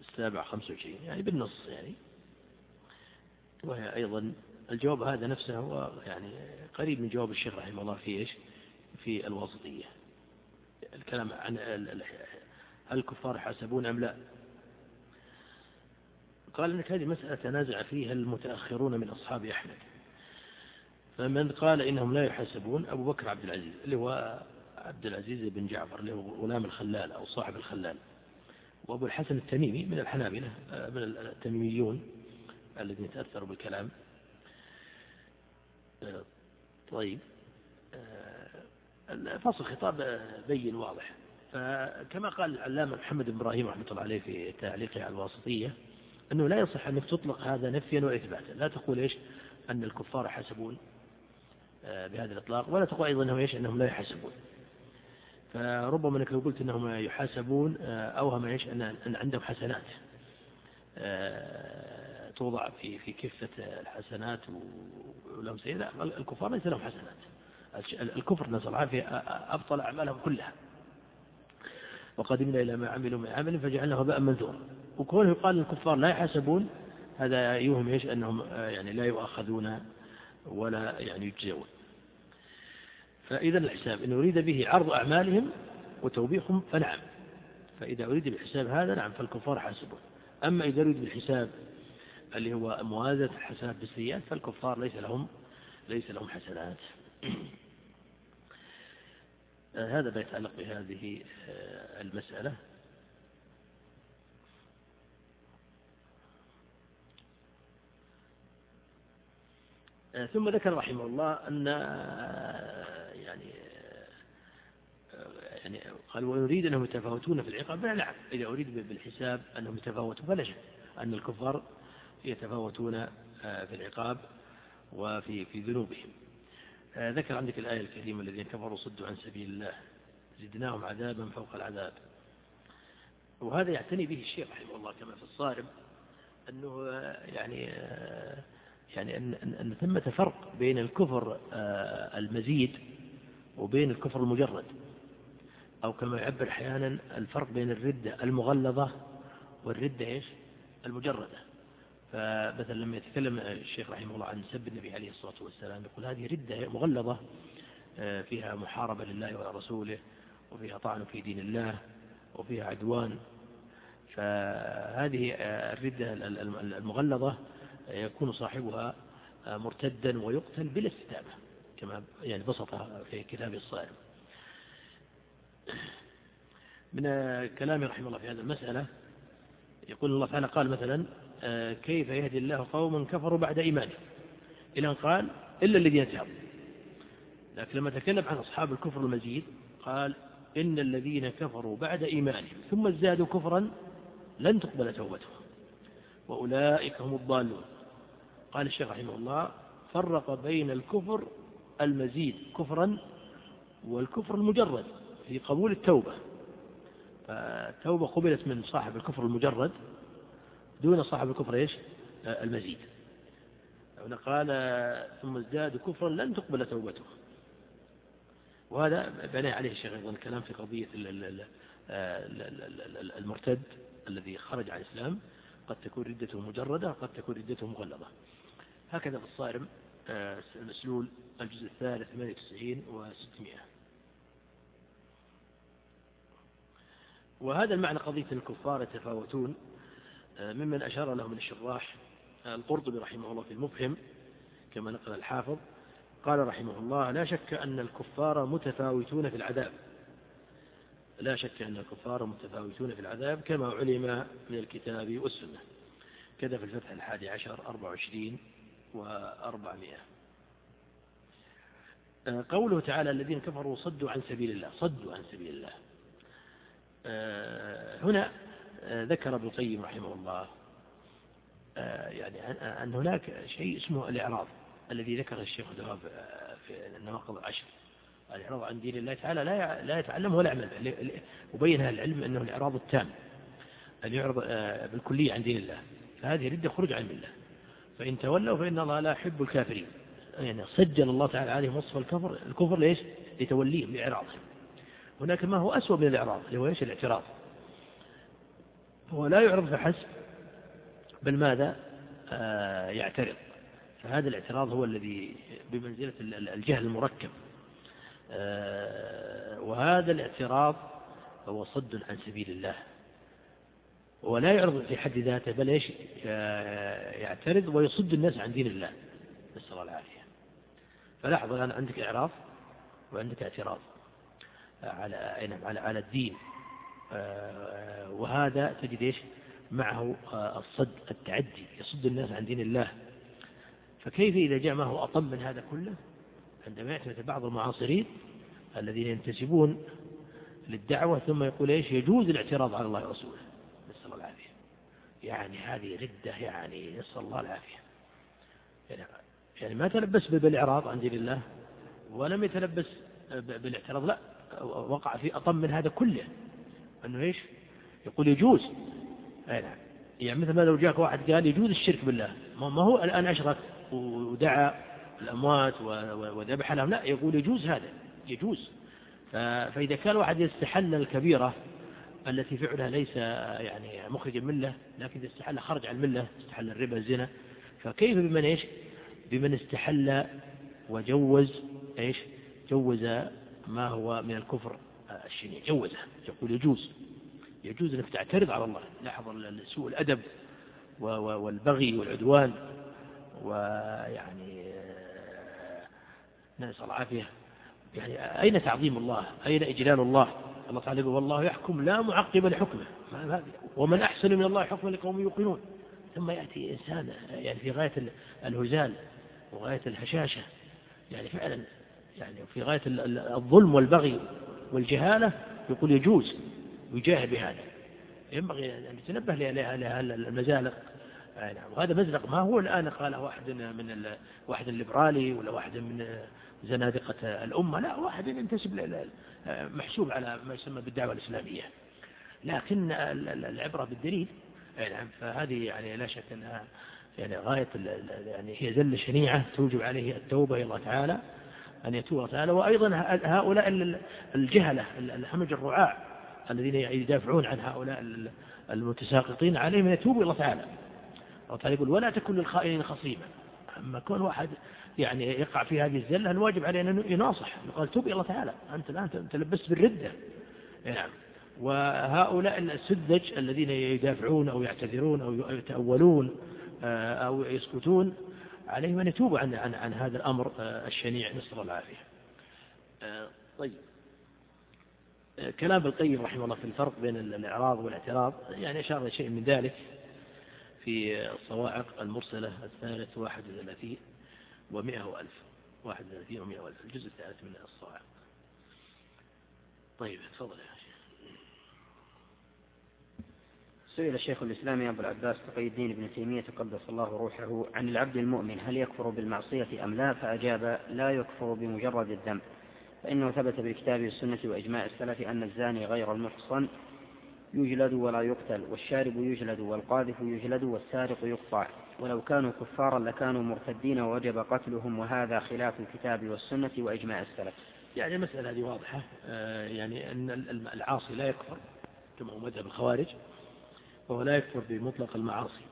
السابع خمسة وعشرين يعني بالنص يعني. وهي أيضا الجواب هذا نفسه هو يعني قريب من جواب الشيخ رحمه الله في إيش؟ في الواسطية. الكلام عن هل الكفار يحاسبون أم لا؟ قال إنك هذه مسألة تنازع فيها المتأخرون من أصحاب أحمد. فمن قال إنهم لا يحاسبون أبو بكر عبد العزيز اللي هو عبد العزيز بن جعفر اللي هو غلام الخلال أو صاحب الخلال. وأبو الحسن التميمي من الحنابلة من التميميون الذين تأثروا بالكلام. طيب فصل الخطاب بين واضح. فكما قال العلامة محمد بن إبراهيم رحمة الله عليه في تعليقه على الواسطية أنه لا يصح أنك تطلق هذا نفيا وإثباتا. لا تقول إيش؟ أن الكفار يحسبون آه، بهذا الإطلاق ولا تقول أيضا أنهم إيش؟ أنهم لا يحسبون فربما أنك لو قلت أنهم يحاسبون آه، أوهم إيش؟ أن عندهم حسنات. آه، توضع في في كفة الحسنات ولهم سيئة لا الكفار ليس لهم حسنات. الكفر نسأل العافية أبطل أعمالهم كلها. وقدمنا إلى ما عملوا من عمل فجعلناه هباء منثورا. وكونه يقال للكفار لا يحاسبون هذا يوهم إيش؟ أنهم يعني لا يؤاخذون ولا يعني يجزون فإذا الحساب إن أريد به عرض أعمالهم وتوبيخهم فنعم. فإذا أريد بالحساب هذا نعم فالكفار حاسبون. أما إذا أريد بالحساب اللي هو موازنة الحسنات بالسيئات فالكفار ليس لهم ليس لهم حسنات. هذا ما يتعلق بهذه المسألة. ثم ذكر رحمه الله أن يعني يعني قال ويريد أنهم يتفاوتون في العقاب. نعم إذا أريد بالحساب أنهم يتفاوتون فلا شك أن الكفار يتفاوتون في العقاب وفي في ذنوبهم. ذكر عندك الآية الكريمة الذين كفروا صدوا عن سبيل الله زدناهم عذابا فوق العذاب. وهذا يعتني به الشيخ رحمه الله كما في الصارم أنه يعني يعني أن, أن ثمة فرق بين الكفر المزيد وبين الكفر المجرد. أو كما يعبر أحيانا الفرق بين الردة المغلظة والردة إيش؟ المجردة. فمثلا لما يتكلم الشيخ رحمه الله عن سب النبي عليه الصلاة والسلام يقول هذه ردة مغلظة آه، فيها محاربة لله ورسوله وفيها طعن في دين الله وفيها عدوان. فهذه آه، الردة المغلظة يكون صاحبها آه، مرتدا ويقتل بلا استتابة كما يعني بسطها في كتاب الصائم. من كلامه رحمه الله في هذه المسألة يقول الله تعالى قال مثلا آه، كيف يهدي الله قوما كفروا بعد إيمانهم؟ إلى أن قال إلا الذين تابوا. لكن لما تكلم عن أصحاب الكفر المزيد قال إن الذين كفروا بعد إيمانهم ثم ازدادوا كفرا لن تقبل توبتهم. وأولئك هم الضالون. قال الشيخ رحمه الله فرق بين الكفر المزيد كفرا والكفر المجرد في قبول التوبة. فالتوبة قبلت من صاحب الكفر المجرد دون صاحب الكفر إيش؟ المزيد. هنا قال ثم ازداد كفرا لن تقبل توبته. وهذا بنى عليه الشيخ أيضا الكلام في قضية المرتد الذي خرج عن الإسلام. قد تكون ردته مجردة قد تكون ردته مغلظة. هكذا في الصارم المسلول الجزء الثالث 98 و600 وهذا المعنى قضية الكفار يتفاوتون. ممن أشار له من الشراح القرطبي رحمه الله في المفهم كما نقل الحافظ قال رحمه الله لا شك أن الكفار متفاوتون في العذاب. لا شك أن الكفار متفاوتون في العذاب كما علم من الكتاب والسنة. كذا في الفتح الحادي عشر أربع وعشرين وأربعمائة. قوله تعالى الذين كفروا صدوا عن سبيل الله. صدوا عن سبيل الله. هنا ذكر ابن القيم رحمه الله آه، يعني أن هناك شيء اسمه الإعراض الذي ذكر الشيخ الدواب آه، في النواقض العشر. الإعراض عن دين الله تعالى لا لا يتعلم ولا يعمل وبين أهل العلم أنه الإعراض التام أن يعرض آه، بالكلية عن دين الله. فهذه ردة خروج عن الله. فإن تولوا فإن الله لا يحب الكافرين. يعني سجل الله تعالى عليهم وصف الكفر الكفر ليش؟ لتوليهم لإعراضهم. هناك ما هو أسوأ من الإعراض اللي هو إيش؟ الاعتراض. هو لا يعرض فحسب بل ماذا؟ آه يعترض. فهذا الاعتراض هو الذي بمنزلة الجهل المركب. آه وهذا الاعتراض هو صد عن سبيل الله. ولا يعرض في حد ذاته بل إيش؟ يعترض ويصد الناس عن دين الله. نسأل الله العافية. فلاحظ الآن عندك إعراض وعندك اعتراض. على نعم، على على الدين. آه، وهذا تجد إيش؟ معه آه، الصد التعدي يصد الناس عن دين الله. فكيف إذا جاء معه أطم من هذا كله؟ عندما مثل بعض المعاصرين الذين ينتسبون للدعوة ثم يقول إيش؟ يجوز الاعتراض على الله ورسوله. نسأل الله العافية. يعني هذه ردة يعني نسأل الله العافية. يعني, يعني ما تلبس بالإعراض عن دين الله ولم يتلبس بالإعتراض لا وقع في أطم من هذا كله. أنه إيش؟ يقول يجوز. أي نعم. يعني مثل ما لو جاك واحد قال يجوز الشرك بالله. ما هو الآن أشرك ودعا الأموات وذبح لهم. لا يقول يجوز هذا. يجوز. فإذا كان واحد يستحل الكبيرة التي فعلها ليس يعني مخرجا من له لكن إذا استحل خرج عن الملة استحل الربا الزنا فكيف بمن إيش؟ بمن استحل وجوز إيش؟ جوز ما هو من الكفر. الشنيع جوزه يقول يجوز يجوز أنك تعترض على الله لاحظ سوء الأدب والبغي والعدوان ويعني نسأل العافية. يعني أين تعظيم الله؟ أين إجلال الله؟ الله تعالى يقول والله يحكم لا معقب لحكمه. ومن أحسن من الله حكما لقوم يوقنون. ثم يأتي إنسان يعني في غاية الهزال وغاية الهشاشة يعني فعلا يعني في غاية الظلم والبغي. والجهالة يقول يجوز ويجاهد بهذا. ينبغي أن يتنبه للمزالق نعم. وهذا مزلق ما هو الآن قاله واحد من واحد الليبرالي ولا واحد من زنادقة الأمة؟ لا واحد ينتسب محسوب على ما يسمى بالدعوة الإسلامية. لكن العبرة بالدليل نعم فهذه يعني لا شك أنها يعني غاية يعني هي زلة شنيعة توجب عليه التوبة إلى الله تعالى. أن يتوب تعالى وأيضا هؤلاء الجهلة الحمج الرعاع الذين يدافعون عن هؤلاء المتساقطين عليهم أن يتوبوا إلى الله تعالى. الله تعالى يقول ولا تكن للخائنين خصيما أما كون واحد يعني يقع في هذه الزلة الواجب عليه أن يناصح يقال توب إلى الله تعالى. أنت الآن تلبست بالردة. نعم. وهؤلاء السذج الذين يدافعون أو يعتذرون أو يتأولون آه، أو يسكتون عليهم أن يتوبوا عن, عن, عن هذا الأمر آه، الشنيع نسأل العافية. آه، طيب. كلام القيم رحمه الله في الفرق بين الإعراض والاعتراض يعني أشار شيء من ذلك في الصواعق المرسلة الثالث واحد وثلاثين ومئة وألف. واحد وثلاثين ومئة وألف الجزء الثالث من الصواعق. طيب تفضل يا سئل شيخ الإسلام أبو العباس تقي الدين ابن تيمية قدس الله روحه عن العبد المؤمن هل يكفر بالمعصية أم لا؟ فأجاب لا يكفر بمجرد الذنب فإنه ثبت بالكتاب والسنة وإجماع السلف أن الزاني غير المحصن يجلد ولا يقتل والشارب يجلد والقاذف يجلد والسارق يقطع. ولو كانوا كفارا لكانوا مرتدين ووجب قتلهم وهذا خلاف الكتاب والسنة وإجماع السلف. يعني المسألة هذه واضحة آه، يعني أن العاصي لا يكفر كما هو مذهب الخوارج. وهو لا يكفر بمطلق المعاصي.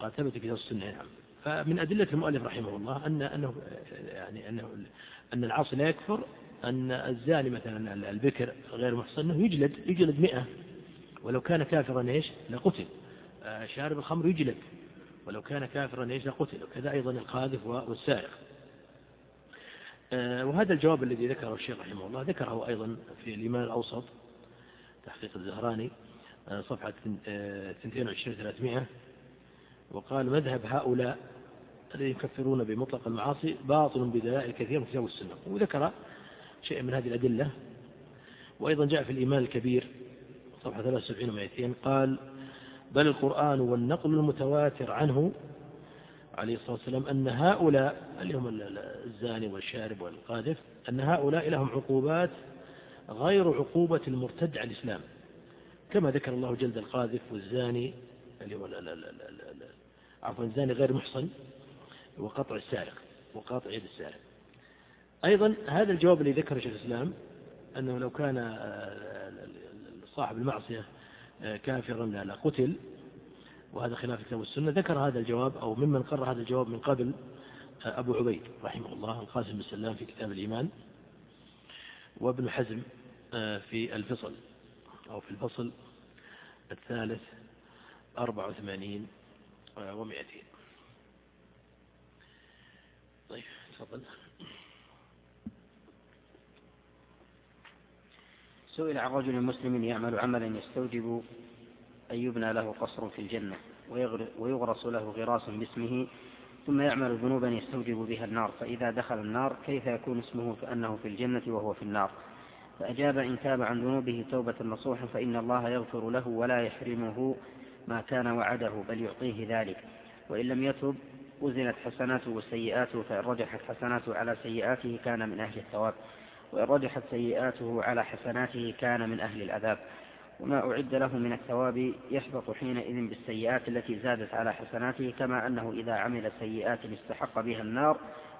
قال ثبت كتاب السنة نعم فمن أدلة المؤلف رحمه الله أن أنه يعني أنه أن العاصي لا يكفر أن الزاني مثلا البكر غير محصن يجلد يجلد مئة. ولو كان كافرا إيش؟ لقتل. آه، شارب الخمر يجلد. ولو كان كافرا إيش؟ لقتل. وكذا أيضا القاذف والسارق. آه، وهذا الجواب الذي ذكره الشيخ رحمه الله ذكره أيضا في الإيمان الأوسط تحقيق الزهراني. صفحة 22 300 وقال مذهب هؤلاء الذين يكفرون بمطلق المعاصي باطل بدلائل كثيرة الكتاب والسنة وذكر شيء من هذه الأدلة. وأيضا جاء في الإيمان الكبير صفحة 73 و200 قال بل القرآن والنقل المتواتر عنه عليه الصلاة والسلام أن هؤلاء اللي هم الزاني والشارب والقاذف أن هؤلاء لهم عقوبات غير عقوبة المرتد عن الإسلام. كما ذكر الله جلد القاذف والزاني اللي هو عفوا الزاني غير محصن وقطع السارق وقاطع يد السارق. أيضا هذا الجواب الذي ذكره شيخ الإسلام أنه لو كان آه، صاحب المعصية كافرا لا لا قتل وهذا خلاف الكتاب والسنة. ذكر هذا الجواب أو ممن قرر هذا الجواب من قبل أبو عبيد رحمه الله القاسم بن سلام في كتاب الإيمان وابن حزم في الفصل. أو في الفصل الثالث أربع وثمانين ومئتين طيب تفضل. سئل عن رجل مسلم يعمل عملا يستوجب أن يبنى له قصر في الجنة ويغرس له غراس باسمه ثم يعمل ذنوبا يستوجب بها النار فإذا دخل النار كيف يكون اسمه كأنه في الجنة وهو في النار؟ فأجاب إن تاب عن ذنوبه توبة نصوحا فإن الله يغفر له ولا يحرمه ما كان وعده بل يعطيه ذلك. وإن لم يتب وزنت حسناته وسيئاته فإن رجحت حسناته على سيئاته كان من أهل الثواب. وإن رجحت سيئاته على حسناته كان من أهل العذاب. وما أعد له من الثواب يحبط حينئذ بالسيئات التي زادت على حسناته كما أنه إذا عمل سيئات استحق بها النار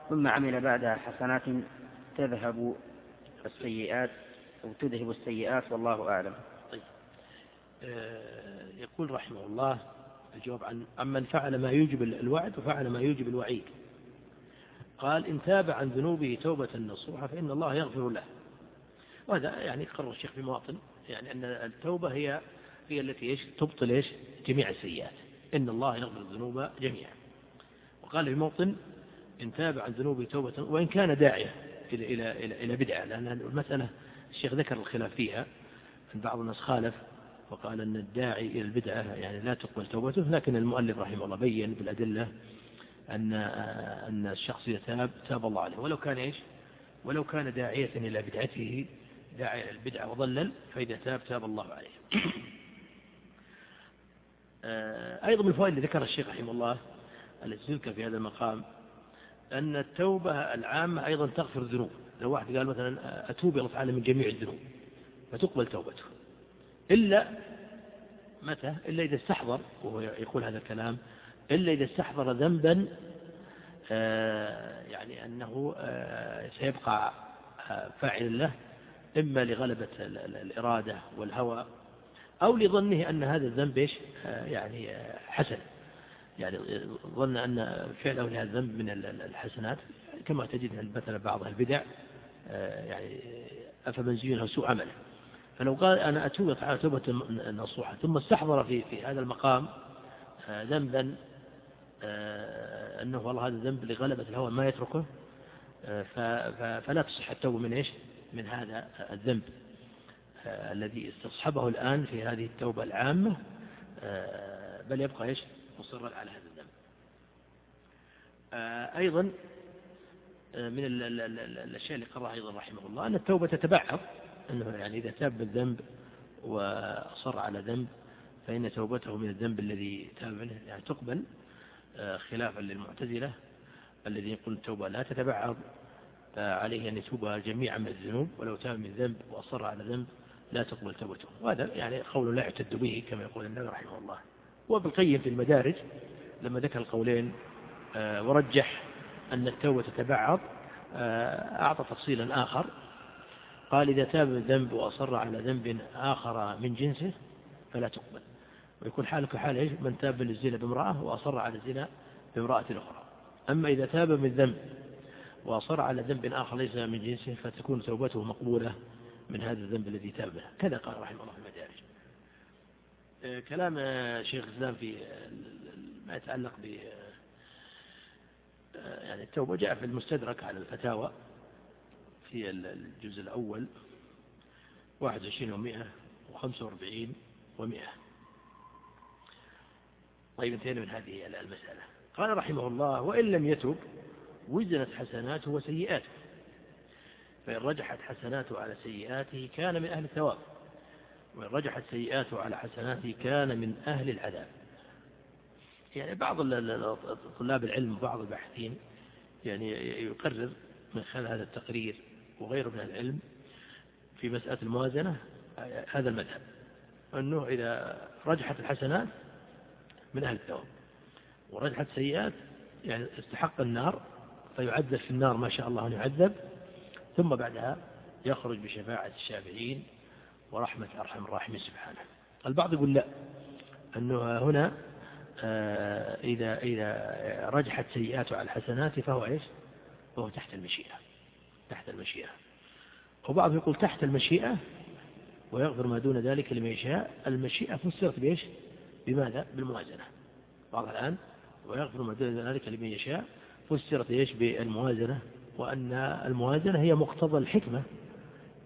ثم عمل بعدها حسنات تذهب السيئات أو تذهب السيئات والله أعلم. طيب. آه، يقول رحمه الله الجواب عن عمن فعل ما يوجب الوعد وفعل ما يوجب الوعيد. قال إن تاب عن ذنوبه توبة نصوحة فإن الله يغفر له. وهذا يعني قرر الشيخ في مواطن يعني أن التوبة هي هي التي إيش؟ تبطل إيش؟ جميع السيئات. إن الله يغفر الذنوب جميعا. وقال في موطن إن تاب عن ذنوبه توبة وإن كان داعية إلى إلى, إلى بدعة لأن المسألة الشيخ ذكر الخلاف فيها بعض الناس خالف وقال أن الداعي إلى البدعة يعني لا تقبل توبته لكن المؤلف رحمه الله بين بالأدلة أن أن الشخص يتاب تاب الله عليه. ولو كان إيش؟ ولو كان داعية إلى بدعته داعي إلى البدعة وضلل فإذا تاب تاب الله عليه. آه، أيضا من الفوائد اللي ذكر الشيخ رحمه الله التي في هذا المقام أن التوبة العامة أيضا تغفر الذنوب. لو واحد قال مثلا أتوب إلى الله تعالى من جميع الذنوب. فتقبل توبته. إلا متى؟ إلا إذا استحضر وهو يقول هذا الكلام إلا إذا استحضر ذنبا آه، يعني أنه آه، سيبقى آه، فاعل له إما لغلبة الإرادة والهوى أو لظنه أن هذا الذنب إيش؟ يعني حسن. يعني ظن أن فعله لهذا الذنب من الحسنات كما تجد مثلا بعض البدع. يعني أفمن زين سوء عمله. فلو قال أنا أتوب على توبة نصوحة ثم استحضر في في هذا المقام ذنبا آه، أنه والله هذا الذنب لغلبة الهوى ما يتركه آه، فلا تصح التوبة من إيش؟ من هذا الذنب آه، الذي استصحبه الآن في هذه التوبة العامة بل يبقى إيش؟ مصرا على هذا الذنب. أيضا من الأشياء اللي قرأها أيضا رحمه الله أن التوبة تتبعض أنه يعني إذا تاب من ذنب وأصر على ذنب فإن توبته من الذنب الذي تاب منه يعني تقبل خلافا للمعتزلة الذين يقول التوبة لا تتبعض عليه أن يتوب جميعا من الذنوب ولو تاب من ذنب وأصر على ذنب لا تقبل توبته. وهذا يعني قول لا يعتد به كما يقول النبي رحمه الله. وابن القيم في المدارج لما ذكر القولين آه، ورجح أن التوبة تتبعض آه، أعطى تفصيلا آخر. قال إذا تاب من ذنب وأصر على ذنب آخر من جنسه فلا تقبل. ويكون حالك حال إيش؟ من تاب من الزنا بامرأة وأصر على الزنا بامرأة أخرى. أما إذا تاب من ذنب وأصر على ذنب آخر ليس من جنسه فتكون توبته مقبولة من هذا الذنب الذي تاب منه كذا قال رحمه الله في المدارج. آه، كلام شيخ الإسلام في ما يتعلق آه، يعني التوبة جاء في المستدرك على الفتاوى في الجزء الأول 21 ومئة وخمسة وأربعين ومئة. طيب انتهينا من هذه المسألة. قال رحمه الله وإن لم يتب وزنت حسناته وسيئاته. فإن رجحت حسناته على سيئاته كان من أهل الثواب وإن رجحت سيئاته على حسناته كان من أهل العذاب. يعني بعض طلاب العلم وبعض الباحثين يعني يقرر من خلال هذا التقرير وغيره من العلم في مسألة الموازنة هذا المذهب أنه إذا رجحت الحسنات من أهل الثواب ورجحت سيئات يعني استحق النار فيعذب في النار ما شاء الله أن يعذب ثم بعدها يخرج بشفاعة الشافعين ورحمة أرحم الراحمين سبحانه. البعض يقول لا أنه هنا إذا إذا رجحت سيئاته على الحسنات فهو إيش؟ فهو تحت المشيئة تحت المشيئة وبعض يقول تحت المشيئة ويغفر ما دون ذلك لمن يشاء المشيئة فسرت بإيش؟ بماذا؟ بالموازنة بعض الآن ويغفر ما دون ذلك لمن يشاء فسرت إيش؟ بالموازنة وأن الموازنة هي مقتضى الحكمة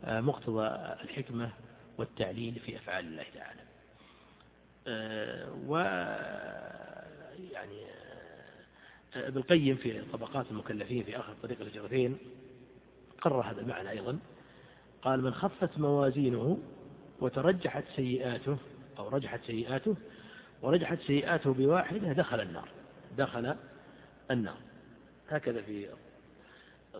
آه، مقتضى الحكمة والتعليل في أفعال الله تعالى آه، و يعني آه، ابن القيم في طبقات المكلفين في آخر طريق الهجرتين قرر هذا المعنى أيضا. قال من خفت موازينه وترجحت سيئاته أو رجحت سيئاته ورجحت سيئاته بواحدة دخل النار دخل النار. هكذا في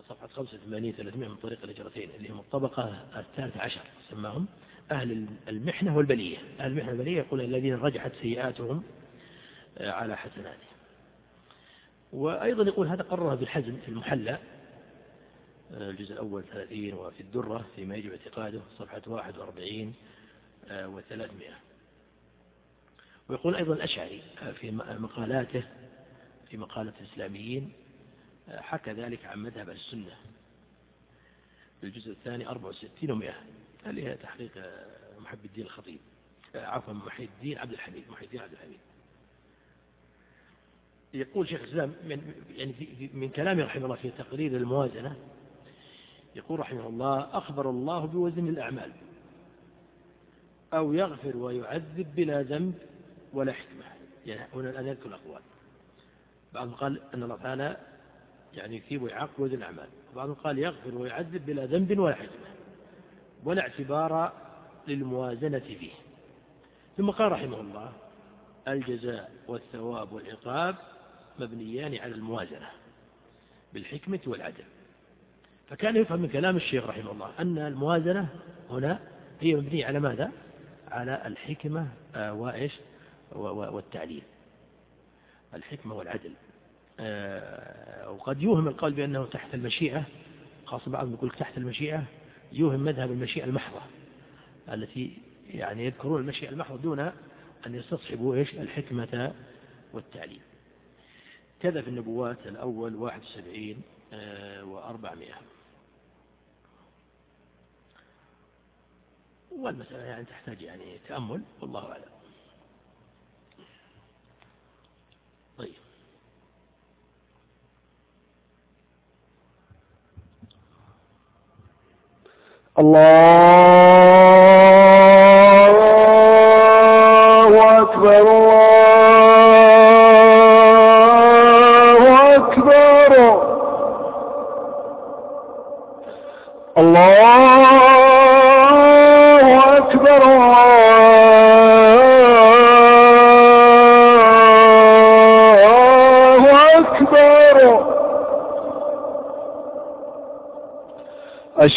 صفحة 85 300 من طريق الهجرتين اللي هم الطبقة الثالثة عشر سماهم. أهل المحنة والبلية. أهل المحنة والبلية يقول الذين رجحت سيئاتهم آه، على حسناتهم. وأيضا يقول هذا قرره بالحزم في المحلى آه، الجزء الأول 30 وفي الدرة فيما يجب اعتقاده صفحة 41 و300 ويقول أيضا الأشعري في مقالاته في مقالة الإسلاميين حكى ذلك عن مذهب السنة. في الجزء الثاني 64 و100 هي تحقيق محب الدين الخطيب؟ عفوا محي الدين عبد الحميد محي الدين عبد الحميد. يقول شيخ الإسلام من يعني في من كلامه رحمه الله في تقرير الموازنة يقول رحمه الله أخبر الله بوزن الأعمال أو يغفر ويعذب بلا ذنب ولا حكمة. يعني هنا الآن يذكر الأقوال. بعضهم قال أن الله تعالى يعني يثيب ويعاقب وزن الأعمال وبعضهم قال يغفر ويعذب بلا ذنب ولا حكمة. ولا اعتبار للموازنة فيه ثم قال رحمه الله الجزاء والثواب والعقاب مبنيان على الموازنة بالحكمة والعدل فكان يفهم من كلام الشيخ رحمه الله أن الموازنة هنا هي مبنية على ماذا؟ على الحكمة آه، وإيش؟ والتعليل الحكمة والعدل آه، وقد يوهم القول بأنه تحت المشيئة خاصة بعضهم يقول تحت المشيئة يوهم مذهب المشيئة المحضة التي يعني يذكرون المشيئة المحضة دون أن يستصحبوا إيش؟ الحكمة والتعليم. كذا في النبوات الأول 71 و400 والمسألة يعني تحتاج يعني تأمل والله أعلم طيب الله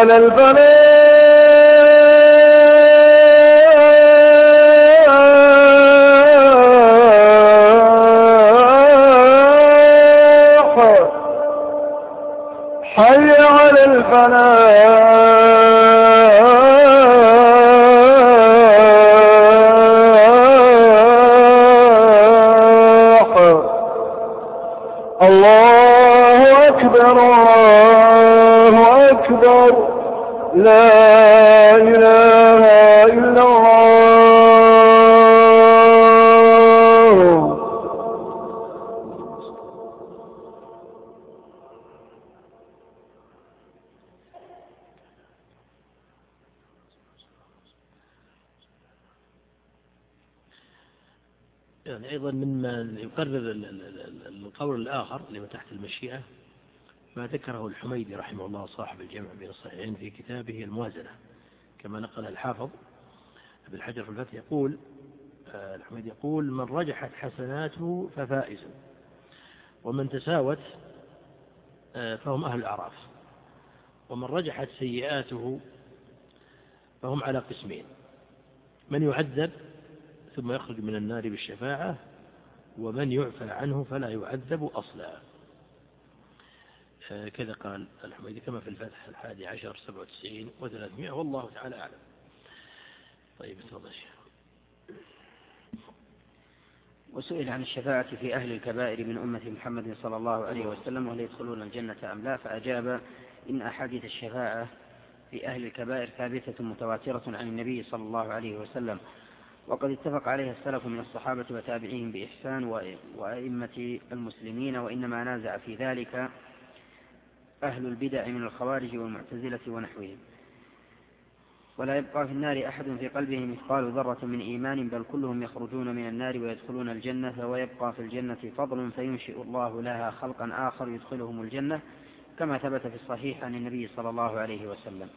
على الفلاح. حي على الفلاح. يقرر ال- ال- ال- القول الآخر اللي تحت المشيئة ما ذكره الحميدي رحمه الله صاحب الجمع بين الصحيحين في كتابه الموازنة. كما نقل الحافظ ابن حجر في الفتح يقول آه، الحميدي يقول من رجحت حسناته ففائز ومن تساوت آه، فهم أهل الأعراف ومن رجحت سيئاته فهم على قسمين من يعذب ثم يخرج من النار بالشفاعة ومن يعفى عنه فلا يعذب أصلا. آه، كذا قال الحميدي كما في الفتح الحادي عشر سبعة وتسعين وثلاثمائة والله تعالى أعلم. طيب تفضل وسئل عن الشفاعة في أهل الكبائر من أمة محمد صلى الله عليه وسلم وهل يدخلون الجنة أم لا؟ فأجاب إن أحاديث الشفاعة في أهل الكبائر ثابتة متواترة عن النبي صلى الله عليه وسلم. وقد اتفق عليها السلف من الصحابة وتابعيهم بإحسان وأ- وأئمة المسلمين وإنما نازع في ذلك أهل البدع من الخوارج والمعتزلة ونحوهم. ولا يبقى في النار أحد في قلبه مثقال ذرة من إيمان بل كلهم يخرجون من النار ويدخلون الجنة ويبقى في الجنة فضل فينشئ الله لها خلقا آخر يدخلهم الجنة كما ثبت في الصحيح عن النبي صلى الله عليه وسلم.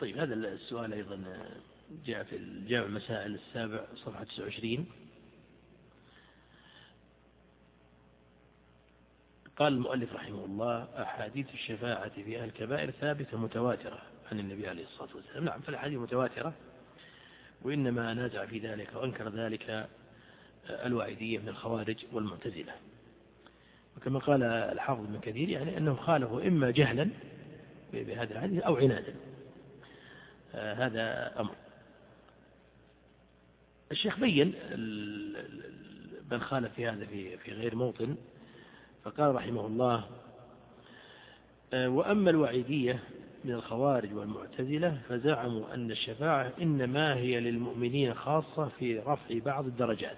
طيب هذا السؤال أيضا جاء في الجامع المسائل السابع صفحة 29 قال المؤلف رحمه الله أحاديث الشفاعة في أهل الكبائر ثابتة متواترة عن النبي عليه الصلاة والسلام. نعم فالأحاديث متواترة وإنما نازع في ذلك وأنكر ذلك الواعدية من الخوارج والمعتزلة. وكما قال الحافظ ابن كثير يعني أنهم خالفوا إما جهلا بهذا الحديث أو عنادا. آه، هذا أمر. الشيخ بين من خالف في هذا في غير موطن فقال رحمه الله آه، وأما الوعيدية من الخوارج والمعتزلة فزعموا أن الشفاعة إنما هي للمؤمنين خاصة في رفع بعض الدرجات.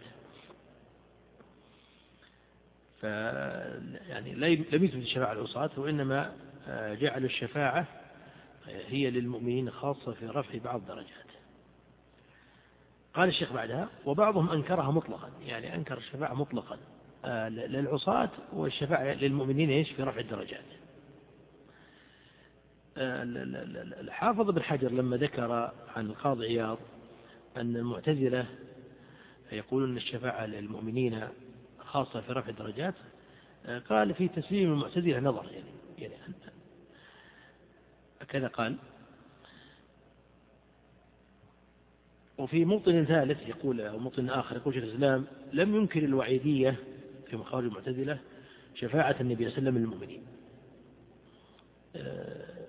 ف يعني لم يثبت الشفاعة العصاة وإنما آه، جعلوا الشفاعة هي للمؤمنين خاصة في رفع بعض الدرجات. قال الشيخ بعدها وبعضهم أنكرها مطلقا يعني أنكر الشفاعة مطلقا. آه، للعصاة والشفاعة للمؤمنين إيش؟ في رفع الدرجات. آه، ال- ال- ال- الحافظ بن حجر لما ذكر عن القاضي عياض أن المعتزلة يقولون أن الشفاعة للمؤمنين خاصة في رفع الدرجات آه، قال في تسليم المعتزلة نظر يعني, يعني كذا قال. وفي موطن ثالث يقول أو موطن آخر يقول شيخ الإسلام لم ينكر الوعيدية في مخارج المعتزلة شفاعة النبي صلى الله عليه وسلم للمؤمنين. آه،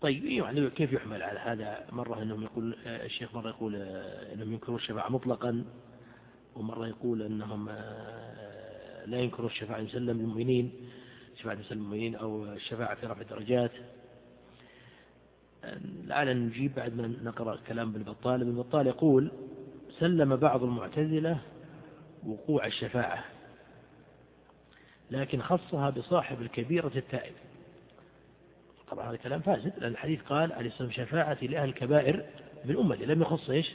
طيب يعني كيف يحمل على هذا مرة أنهم يقول آه، الشيخ مرة يقول آه، أنهم ينكرون الشفاعة مطلقا ومرة يقول أنهم لا ينكرون الشفاعة وسلم للمؤمنين شفاعة النبي المؤمنين أو الشفاعة في رفع الدرجات. لعل نجيب بعد ما نقرأ كلام ابن بطال. ابن بطال يقول سلم بعض المعتزلة وقوع الشفاعة لكن خصها بصاحب الكبيرة التائب. طبعا هذا كلام فاسد لأن الحديث قال عليه السلام شفاعتي لأهل الكبائر من أمتي لم يخص إيش؟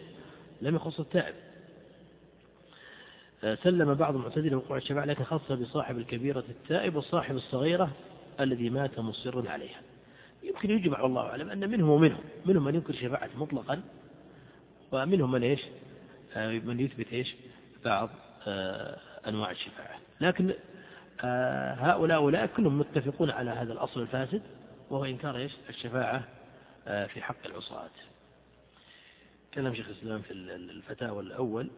لم يخص التائب. سلم بعض المعتزلة وقوع الشفاعة لكن خصها بصاحب الكبيرة التائب وصاحب الصغيرة الذي مات مصرا عليها. يمكن يجمع والله أعلم أن منهم ومنهم منهم من ينكر شفاعة مطلقا ومنهم من إيش؟ آه، من يثبت إيش؟ بعض آه، أنواع الشفاعة. لكن آه، هؤلاء أولئك كلهم متفقون على هذا الأصل الفاسد وهو إنكار إيش؟ الشفاعة في حق العصاة. كلام شيخ الإسلام في الفتاوى الأول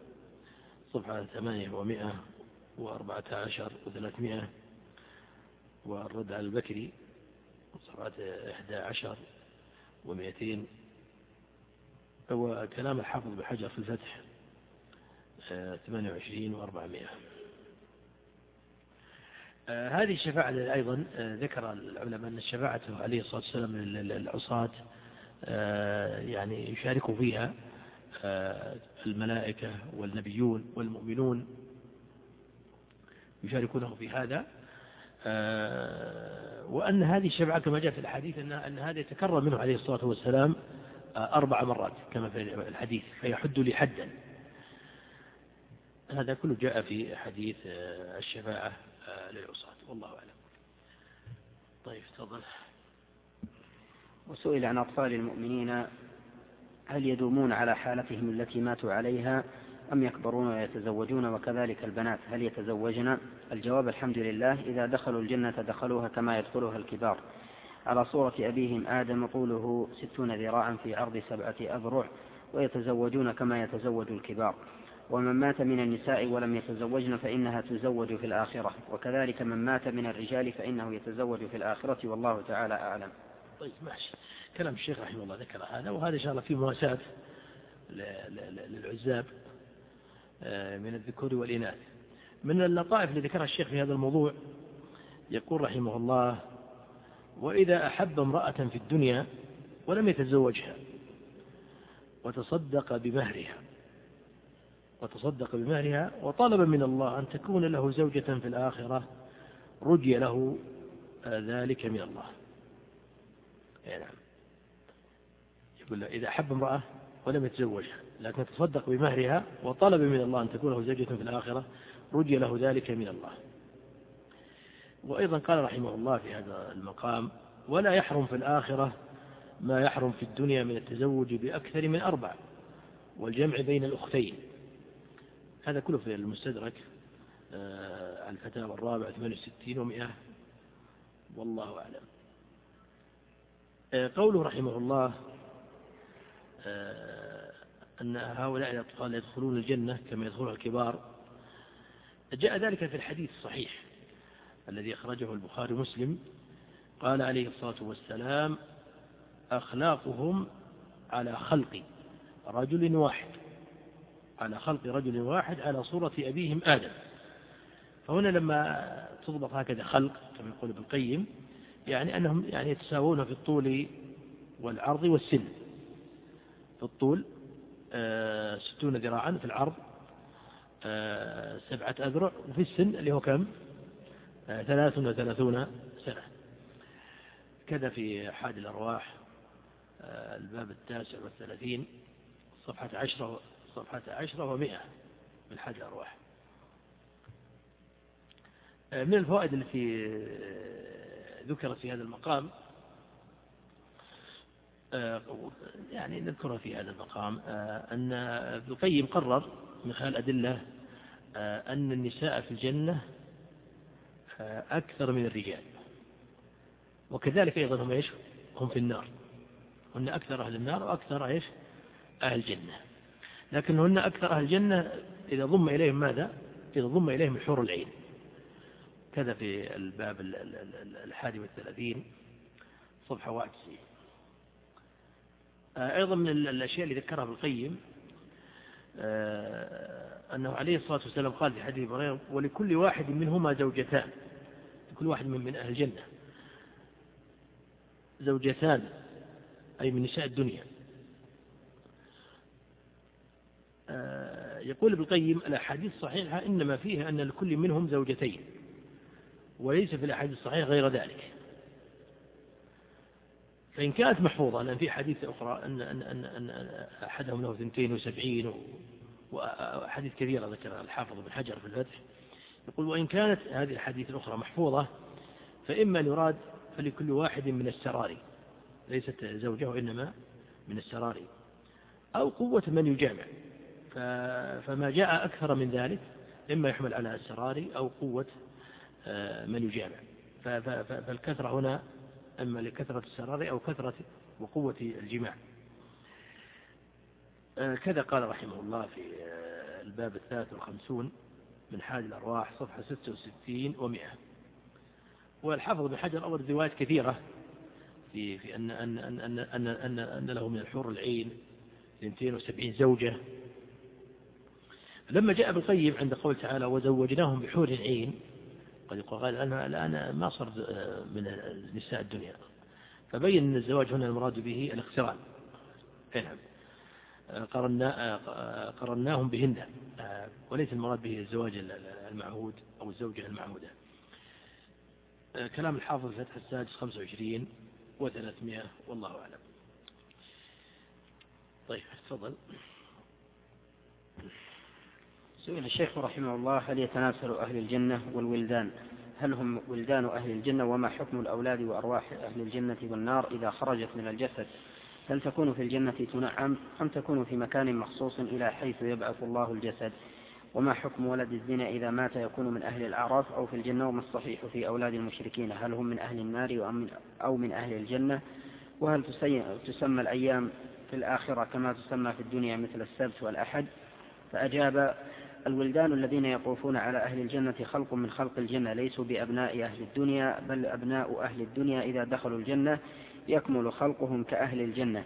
صفحة ثمانية ومائة وأربعة عشر وثلاثمائة والرد على البكري صفحة إحدى عشر ومئتين هو كلام الحافظ بحجر في الفتح ثمانية وعشرين وأربعمائة. آه هذه الشفاعة أيضا آه ذكر العلماء أن شفاعته عليه الصلاة والسلام للعصاة آه يعني يشارك فيها آه الملائكة والنبيون والمؤمنون يشاركونه في هذا. آه، وأن هذه الشفاعة كما جاء في الحديث أن, أن هذا يتكرر منه عليه الصلاة والسلام آه، أربع مرات كما في الحديث فيحد لي حدا هذا كله جاء في حديث آه، الشفاعة للعصاة. والله أعلم. طيب تفضل. وسئل عن أطفال المؤمنين هل يدومون على حالتهم التي ماتوا عليها؟ أم يكبرون ويتزوجون وكذلك البنات؟ هل يتزوجن؟ الجواب الحمد لله إذا دخلوا الجنة دخلوها كما يدخلها الكبار. على صورة أبيهم آدم طوله ستون ذراعا في عرض سبعة أذرع ويتزوجون كما يتزوج الكبار. ومن مات من النساء ولم يتزوجن فإنها تزوج في الآخرة. وكذلك من مات من الرجال فإنه يتزوج في الآخرة والله تعالى أعلم. طيب ماشي. كلام الشيخ رحمه الله ذكر هذا وهذا إن شاء الله في مواساة للعزاب. من الذكور والإناث. من اللطائف اللي ذكرها الشيخ في هذا الموضوع يقول رحمه الله وإذا أحب امرأة في الدنيا ولم يتزوجها وتصدق بمهرها وتصدق بمهرها وطلب من الله أن تكون له زوجة في الآخرة رجي له ذلك من الله. يعني نعم. يقول إذا أحب امرأة ولم يتزوجها. لكن تصدق بمهرها وطلب من الله أن تكون له زوجة في الآخرة رجي له ذلك من الله. وأيضا قال رحمه الله في هذا المقام ولا يحرم في الآخرة ما يحرم في الدنيا من التزوج بأكثر من أربع والجمع بين الأختين. هذا كله في المستدرك آه، الفتاوى الرابعة 68 و100 والله أعلم. آه، قوله رحمه الله آه، أن هؤلاء الأطفال يدخلون الجنة كما يدخلها الكبار. جاء ذلك في الحديث الصحيح الذي أخرجه البخاري مسلم قال عليه الصلاة والسلام أخلاقهم على خلق رجل واحد. على خلق رجل واحد على صورة أبيهم آدم. فهنا لما تضبط هكذا خلق كما يقول ابن القيم يعني أنهم يعني يتساوون في الطول والعرض والسن. في الطول ستون ذراعا في العرض آه، سبعة أذرع وفي السن اللي هو كم؟ آه، ثلاث وثلاثون سنة. كذا في حاد الأرواح الباب التاسع والثلاثين صفحة عشرة صفحة عشرة ومئة من حاد الأرواح. من الفوائد التي ذكرت في هذا المقام آه، يعني نذكرها في هذا المقام آه، أن ابن القيم قرر من خلال أدلة آه، أن النساء في الجنة أكثر من الرجال. وكذلك أيضا هم إيش؟ هم في النار. هن أكثر أهل النار وأكثر إيش؟ أهل الجنة. لكنهن أكثر أهل الجنة إذا ضم إليهم ماذا؟ إذا ضم إليهم الحور العين. كذا في الباب الحادي والثلاثين صفحة 91 آه، أيضا من الأشياء اللي ذكرها ابن القيم آه، أنه عليه الصلاة والسلام قال في حديث إبراهيم ولكل واحد منهما زوجتان لكل واحد من أهل الجنة. زوجتان أي من نساء الدنيا. آه، يقول ابن القيم الأحاديث الصحيحة إنما فيها أن لكل منهم زوجتين وليس في الأحاديث الصحيحة غير ذلك. فإن كانت محفوظة لأن في حديث أخرى أن, أن, أن, أن أحدهم له 72 وأحاديث كثيرة ذكرها الحافظ بن حجر في الفتح يقول وإن كانت هذه الحديث الأخرى محفوظة فإما أن يراد فلكل واحد من السراري ليست زوجه وإنما من السراري أو قوة من يجامع فما جاء أكثر من ذلك إما يحمل على السراري أو قوة آه، من يجامع فالكثرة هنا أما لكثرة السرار أو كثرة وقوة الجماع. آه، كذا قال رحمه الله في آه، الباب الثالث والخمسون من حال الأرواح صفحة 66 ومئة. والحافظ بن حجر أورد روايات كثيرة في في أن أن أن أن أن, أن, أن له من الحور العين 72 زوجة. لما جاء ابن القيم عند قول تعالى وزوجناهم بحور عين قد يقال أنا الآن ما صرت من نساء الدنيا. فبين أن الزواج هنا المراد به الاقتران. نعم. قرنا قرناهم بهن. وليس المراد به الزواج المعهود أو الزوجة المعهودة. كلام الحافظ فتح السادس 25 و300 والله أعلم. طيب تفضل. سئل الشيخ رحمه الله هل يتناسل أهل الجنة والولدان؟ هل هم ولدان أهل الجنة وما حكم الأولاد وأرواح أهل الجنة والنار إذا خرجت من الجسد؟ هل تكون في الجنة تنعم أم تكون في مكان مخصوص إلى حيث يبعث الله الجسد؟ وما حكم ولد الزنا إذا مات يكون من أهل الأعراف أو في الجنة وما الصحيح في أولاد المشركين؟ هل هم من أهل النار أو من أهل الجنة؟ وهل تسمى الأيام في الآخرة كما تسمى في الدنيا مثل السبت والأحد؟ فأجاب الولدان الذين يطوفون على أهل الجنة خلق من خلق الجنة ليسوا بأبناء أهل الدنيا بل أبناء أهل الدنيا إذا دخلوا الجنة يكمل خلقهم كأهل الجنة.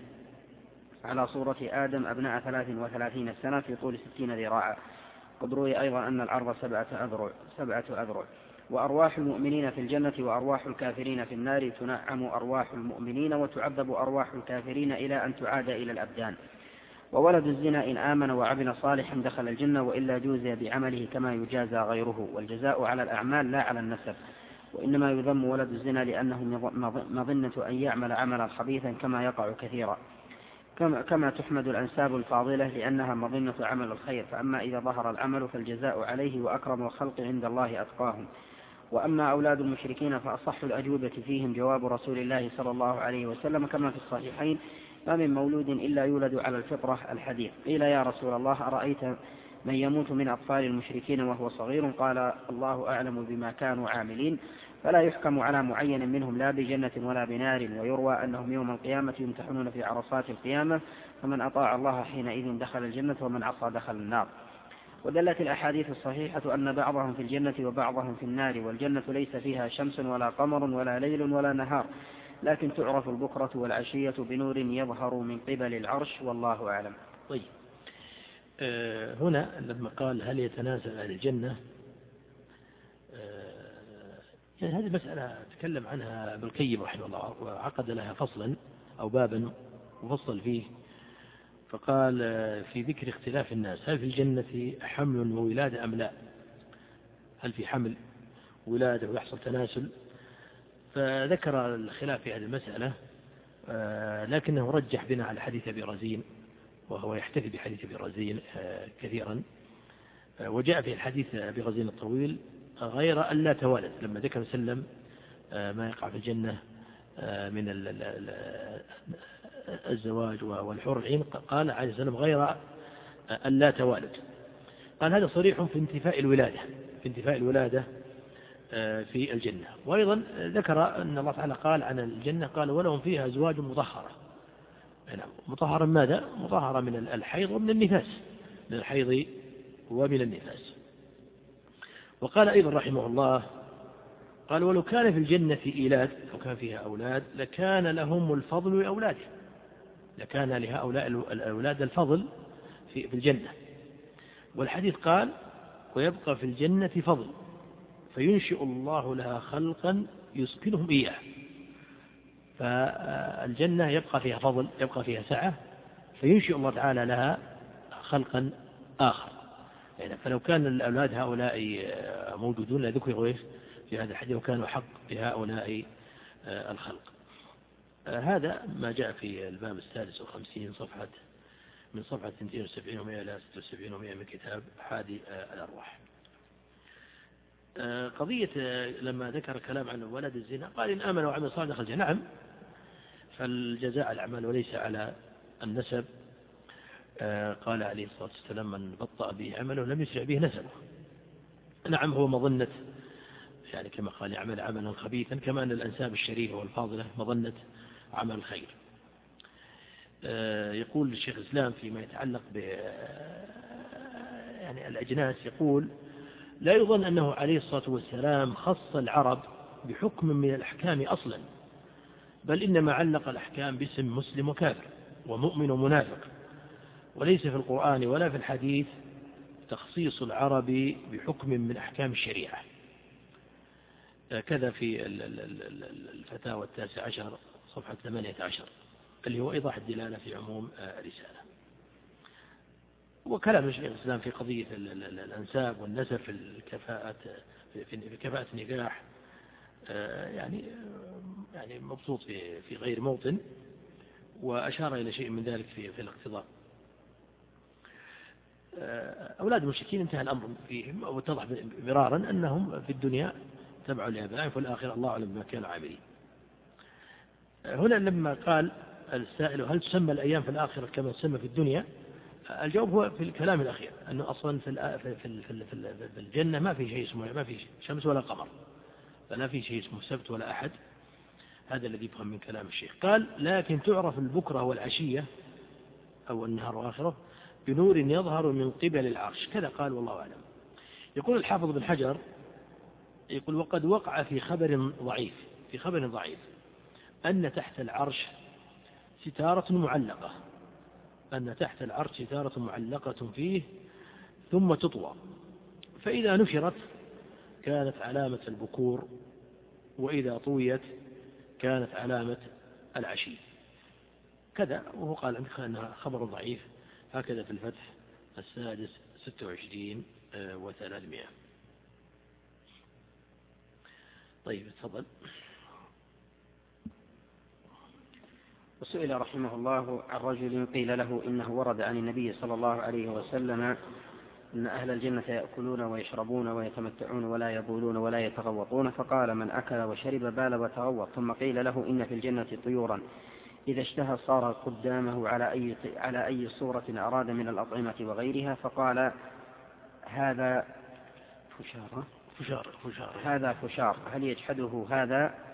على صورة آدم أبناء ثلاث وثلاثين سنة في طول ستين ذراعا. قد روي أيضا أن العرض سبعة أذرع, سبعة أذرع. وأرواح المؤمنين في الجنة وأرواح الكافرين في النار تنعم أرواح المؤمنين وتعذب أرواح الكافرين إلى أن تعاد إلى الأبدان. وولد الزنا إن آمن وعمل صالحا دخل الجنة وإلا جوزي بعمله كما يجازى غيره والجزاء على الأعمال لا على النسب. وإنما يذم ولد الزنا لأنه مظنة أن يعمل عملا خبيثا كما يقع كثيرا. كما, كما تحمد الأنساب الفاضلة لأنها مظنة عمل الخير. فأما إذا ظهر العمل فالجزاء عليه وأكرم الخلق عند الله أتقاهم. وأما أولاد المشركين فأصح الأجوبة فيهم جواب رسول الله صلى الله عليه وسلم كما في الصحيحين ما من مولود إلا يولد على الفطرة الحديث. قيل يا رسول الله أرأيت من يموت من أطفال المشركين وهو صغير؟ قال الله أعلم بما كانوا عاملين. فلا يحكم على معين منهم لا بجنة ولا بنار. ويروى أنهم يوم القيامة يمتحنون في عرصات القيامة فمن أطاع الله حينئذ دخل الجنة ومن عصى دخل النار. ودلت الأحاديث الصحيحة أن بعضهم في الجنة وبعضهم في النار والجنة ليس فيها شمس ولا قمر ولا ليل ولا نهار. لكن تعرف البكرة والعشية بنور يظهر من قبل العرش والله أعلم. طيب. آه، هنا لما قال هل يتنازل أهل الجنة آه، يعني هذه مسألة تكلم عنها ابن القيم رحمه الله وعقد لها فصلا أو بابا مفصل فيه. فقال آه، في ذكر اختلاف الناس هل في الجنة حمل وولادة أم لا؟ هل في حمل ولادة ويحصل تناسل؟ فذكر الخلاف في هذه المسألة لكنه رجح بنا على حديث أبي رزين وهو يحتفي بحديث أبي رزين آه، كثيرا. آه، وجاء في الحديث أبي رزين الطويل غير أن لا توالد. لما ذكر سلم آه، ما يقع في الجنة من الزواج والحور العين قال عليه السلام غير أن لا توالد. قال هذا صريح في انتفاء الولادة في انتفاء الولادة في الجنة. وأيضا ذكر أن الله تعالى قال عن الجنة قال ولهم فيها أزواج مطهرة. نعم. مطهرا ماذا؟ مطهرا من الحيض ومن النفاس. من الحيض ومن النفاس. وقال أيضا رحمه الله قال ولو كان في الجنة إيلاد لو كان فيها أولاد لكان لهم الفضل لأولاده. لكان لهؤلاء الأولاد الفضل في الجنة. والحديث قال ويبقى في الجنة فضل. فينشئ الله لها خلقا يسكنهم إياه. فالجنة يبقى فيها فضل يبقى فيها سعة فينشئ الله تعالى لها خلقا آخر. يعني فلو كان الأولاد هؤلاء موجودون لذكروا في هذا الحديث وكانوا حق بهؤلاء الخلق. هذا ما جاء في الباب السادس والخمسين صفحة من صفحة 72 و100 إلى 76 و100 من كتاب حادي الأرواح. قضية لما ذكر كلام عن ولد الزنا قال إن آمن وعمل صالح دخل نعم. فالجزاء على الأعمال وليس على النسب. آه، قال عليه الصلاة والسلام من بطأ به عمله لم يسرع به نسبه. نعم هو مظنة يعني كما قال يعمل عملا خبيثا. كما أن الأنساب الشريفة والفاضلة مظنة عمل الخير آه، يقول الشيخ الإسلام فيما يتعلق ب يعني الأجناس يقول لا يظن أنه عليه الصلاة والسلام خص العرب بحكم من الأحكام أصلا بل إنما علق الأحكام باسم مسلم وكافر ومؤمن ومنافق. وليس في القرآن ولا في الحديث تخصيص العرب بحكم من أحكام الشريعة. كذا في الفتاوى التاسع عشر صفحة ثمانية عشر اللي هو إيضاح الدلالة في عموم الرسالة. وكلام الشيخ الإسلام في قضية الأنساب والنسب في الكفاءة في كفاءة النكاح يعني يعني مبسوط في غير موطن وأشار إلى شيء من ذلك في في الاقتضاء. أولاد المشركين انتهى الأمر فيهم واتضح مرارا أنهم في الدنيا تبعوا لآبائهم في الآخرة الله أعلم بما كانوا عاملين. هنا لما قال السائل هل تسمى الأيام في الآخرة كما تسمى في الدنيا؟ الجواب هو في الكلام الأخير أنه أصلا في في في في الجنة ما في شيء اسمه ما في شمس ولا قمر فلا في شيء اسمه سبت ولا أحد. هذا الذي يفهم من كلام الشيخ. قال لكن تعرف البكرة والعشية أو النهار وآخره بنور يظهر من قبل العرش. كذا قال والله أعلم. يقول الحافظ بن حجر يقول وقد وقع في خبر ضعيف في خبر ضعيف أن تحت العرش ستارة معلقة. أن تحت العرش ستارة معلقة فيه ثم تطوى. فإذا نشرت كانت علامة البكور وإذا طويت كانت علامة العشي. كذا وهو قال أنها خبر ضعيف. هكذا في الفتح السادس 26 آه، وثلاثمائة. طيب تفضل. وسئل رحمه الله عن رجل قيل له إنه ورد عن النبي صلى الله عليه وسلم أن أهل الجنة يأكلون ويشربون ويتمتعون ولا يبولون ولا يتغوطون فقال من أكل وشرب بال وتغوط. ثم قيل له إن في الجنة طيورا. إذا اشتهى صار قدامه على أي, على أي صورة أراد من الأطعمة وغيرها فقال هذا فشار. فشار فشار. هذا فشار. هل يجحده هذا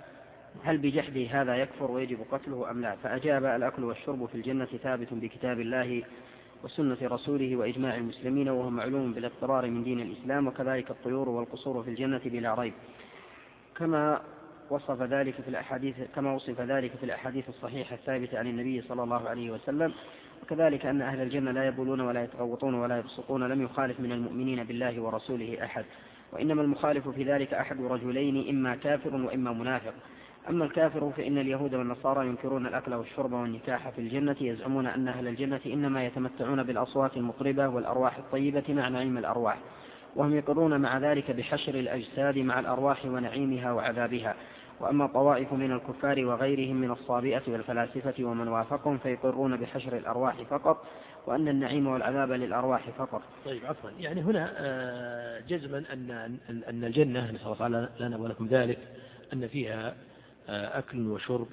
هل بجحده هذا يكفر ويجب قتله أم لا؟ فأجاب الأكل والشرب في الجنة ثابت بكتاب الله وسنة رسوله وإجماع المسلمين وهو معلوم بالاضطرار من دين الإسلام وكذلك الطيور والقصور في الجنة بلا ريب. كما وصف ذلك في الأحاديث كما وصف ذلك في الأحاديث الصحيحة الثابتة عن النبي صلى الله عليه وسلم. وكذلك أن أهل الجنة لا يبولون ولا يتغوطون ولا يبصقون لم يخالف من المؤمنين بالله ورسوله أحد. وإنما المخالف في ذلك أحد رجلين إما كافر وإما منافق. أما الكافر فإن اليهود والنصارى ينكرون الأكل والشرب والنكاح في الجنة يزعمون أن أهل الجنة إنما يتمتعون بالأصوات المطربة والأرواح الطيبة مع نعيم الأرواح وهم يقرون مع ذلك بحشر الأجساد مع الأرواح ونعيمها وعذابها. وأما طوائف من الكفار وغيرهم من الصابئة والفلاسفة ومن وافقهم فيقرون بحشر الأرواح فقط وأن النعيم والعذاب للأرواح فقط. طيب عفوا. يعني هنا آه، جزما أن أن الجنة نسأل الله لنا ولكم ذلك أن فيها أكل وشرب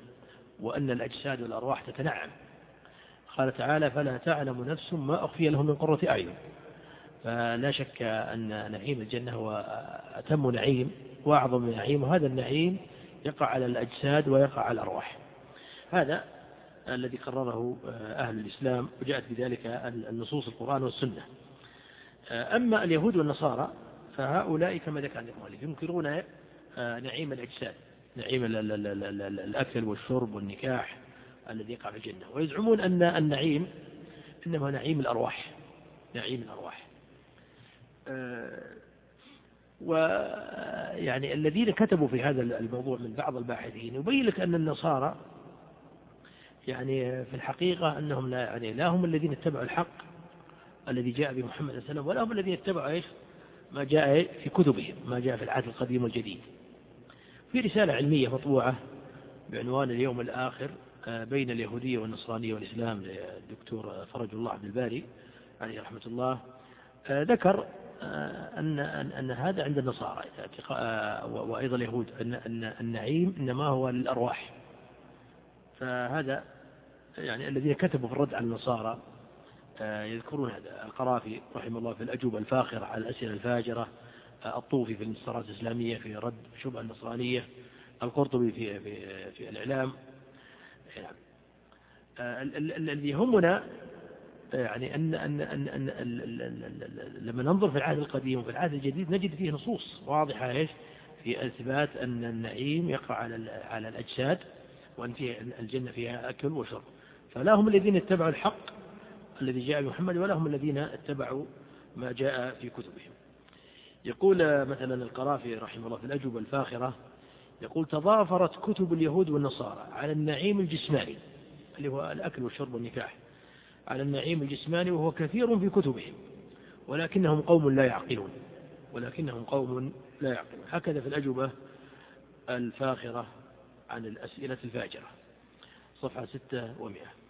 وأن الأجساد والأرواح تتنعم. قال تعالى فلا تعلم نفس ما أخفي لهم من قرة أعين. فلا شك أن نعيم الجنة هو أتم نعيم وأعظم نعيم وهذا النعيم يقع على الأجساد ويقع على الأرواح. هذا الذي قرره آه، أهل الإسلام وجاءت بذلك النصوص القرآن والسنة. آه، أما اليهود والنصارى فهؤلاء كما ذكر عن المؤلف ينكرون نعيم الأجساد. نعيم الأكل والشرب والنكاح الذي يقع في الجنة. ويزعمون أن النعيم إنما نعيم الأرواح. نعيم الأرواح. آه، ويعني الذين كتبوا في هذا الموضوع من بعض الباحثين يبين لك أن النصارى يعني في الحقيقة أنهم لا يعني لا هم الذين اتبعوا الحق الذي جاء به محمد صلى الله عليه وسلم ولا هم الذين اتبعوا إيش؟ ما جاء في كتبهم ما جاء في العهد القديم والجديد. في رسالة علمية مطبوعة بعنوان اليوم الآخر آه، بين اليهودية والنصرانية والإسلام للدكتور فرج الله عبد الباري عليه رحمة الله. آه، ذكر آه، أن, أن, أن هذا عند النصارى وأيضا اليهود أن, أن النعيم إنما هو للأرواح. فهذا يعني الذين كتبوا في الرد على النصارى يذكرون هذا. القرافي رحمه الله في الأجوبة الفاخرة على الأسئلة الفاجرة الطوفي في الانتصارات الإسلامية في رد شبهة النصرانية القرطبي في في في الإعلام. يعني الذي يهمنا يعني أن أن أن, أن لما ننظر في العهد القديم وفي العهد الجديد نجد فيه نصوص واضحة إيش؟ في إثبات أن النعيم يقع على على الأجساد وأن فيها الجنة فيها أكل وشرب. فلا هم الذين اتبعوا الحق الذي جاء بمحمد ولا هم الذين اتبعوا ما جاء في كتبهم. يقول مثلا القرافي رحمه الله في الأجوبة الفاخرة يقول تضافرت كتب اليهود والنصارى على النعيم الجسماني اللي هو الأكل والشرب والنكاح على النعيم الجسماني وهو كثير في كتبهم ولكنهم قوم لا يعقلون ولكنهم قوم لا يعقلون. هكذا في الأجوبة الفاخرة عن الأسئلة الفاجرة صفحة ستة ومئة.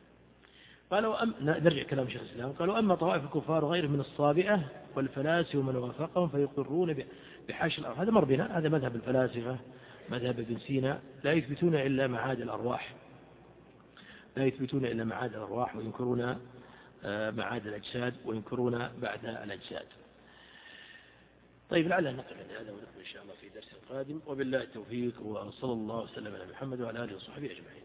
قالوا أم نرجع كلام شيخ الإسلام. قالوا أما طوائف الكفار وغيرهم من الصابئة والفلاسفة ومن وافقهم فيقرون بحشر الأرض هذا مر بنا. هذا مذهب الفلاسفة مذهب ابن سينا. لا يثبتون إلا معاد الأرواح. لا يثبتون إلا معاد الأرواح وينكرون آه، معاد الأجساد وينكرون بعد الأجساد. طيب لعلنا نقف عند هذا ونقف إن شاء الله في درس قادم. وبالله التوفيق وصلى الله وسلم على محمد وعلى آله وصحبه أجمعين.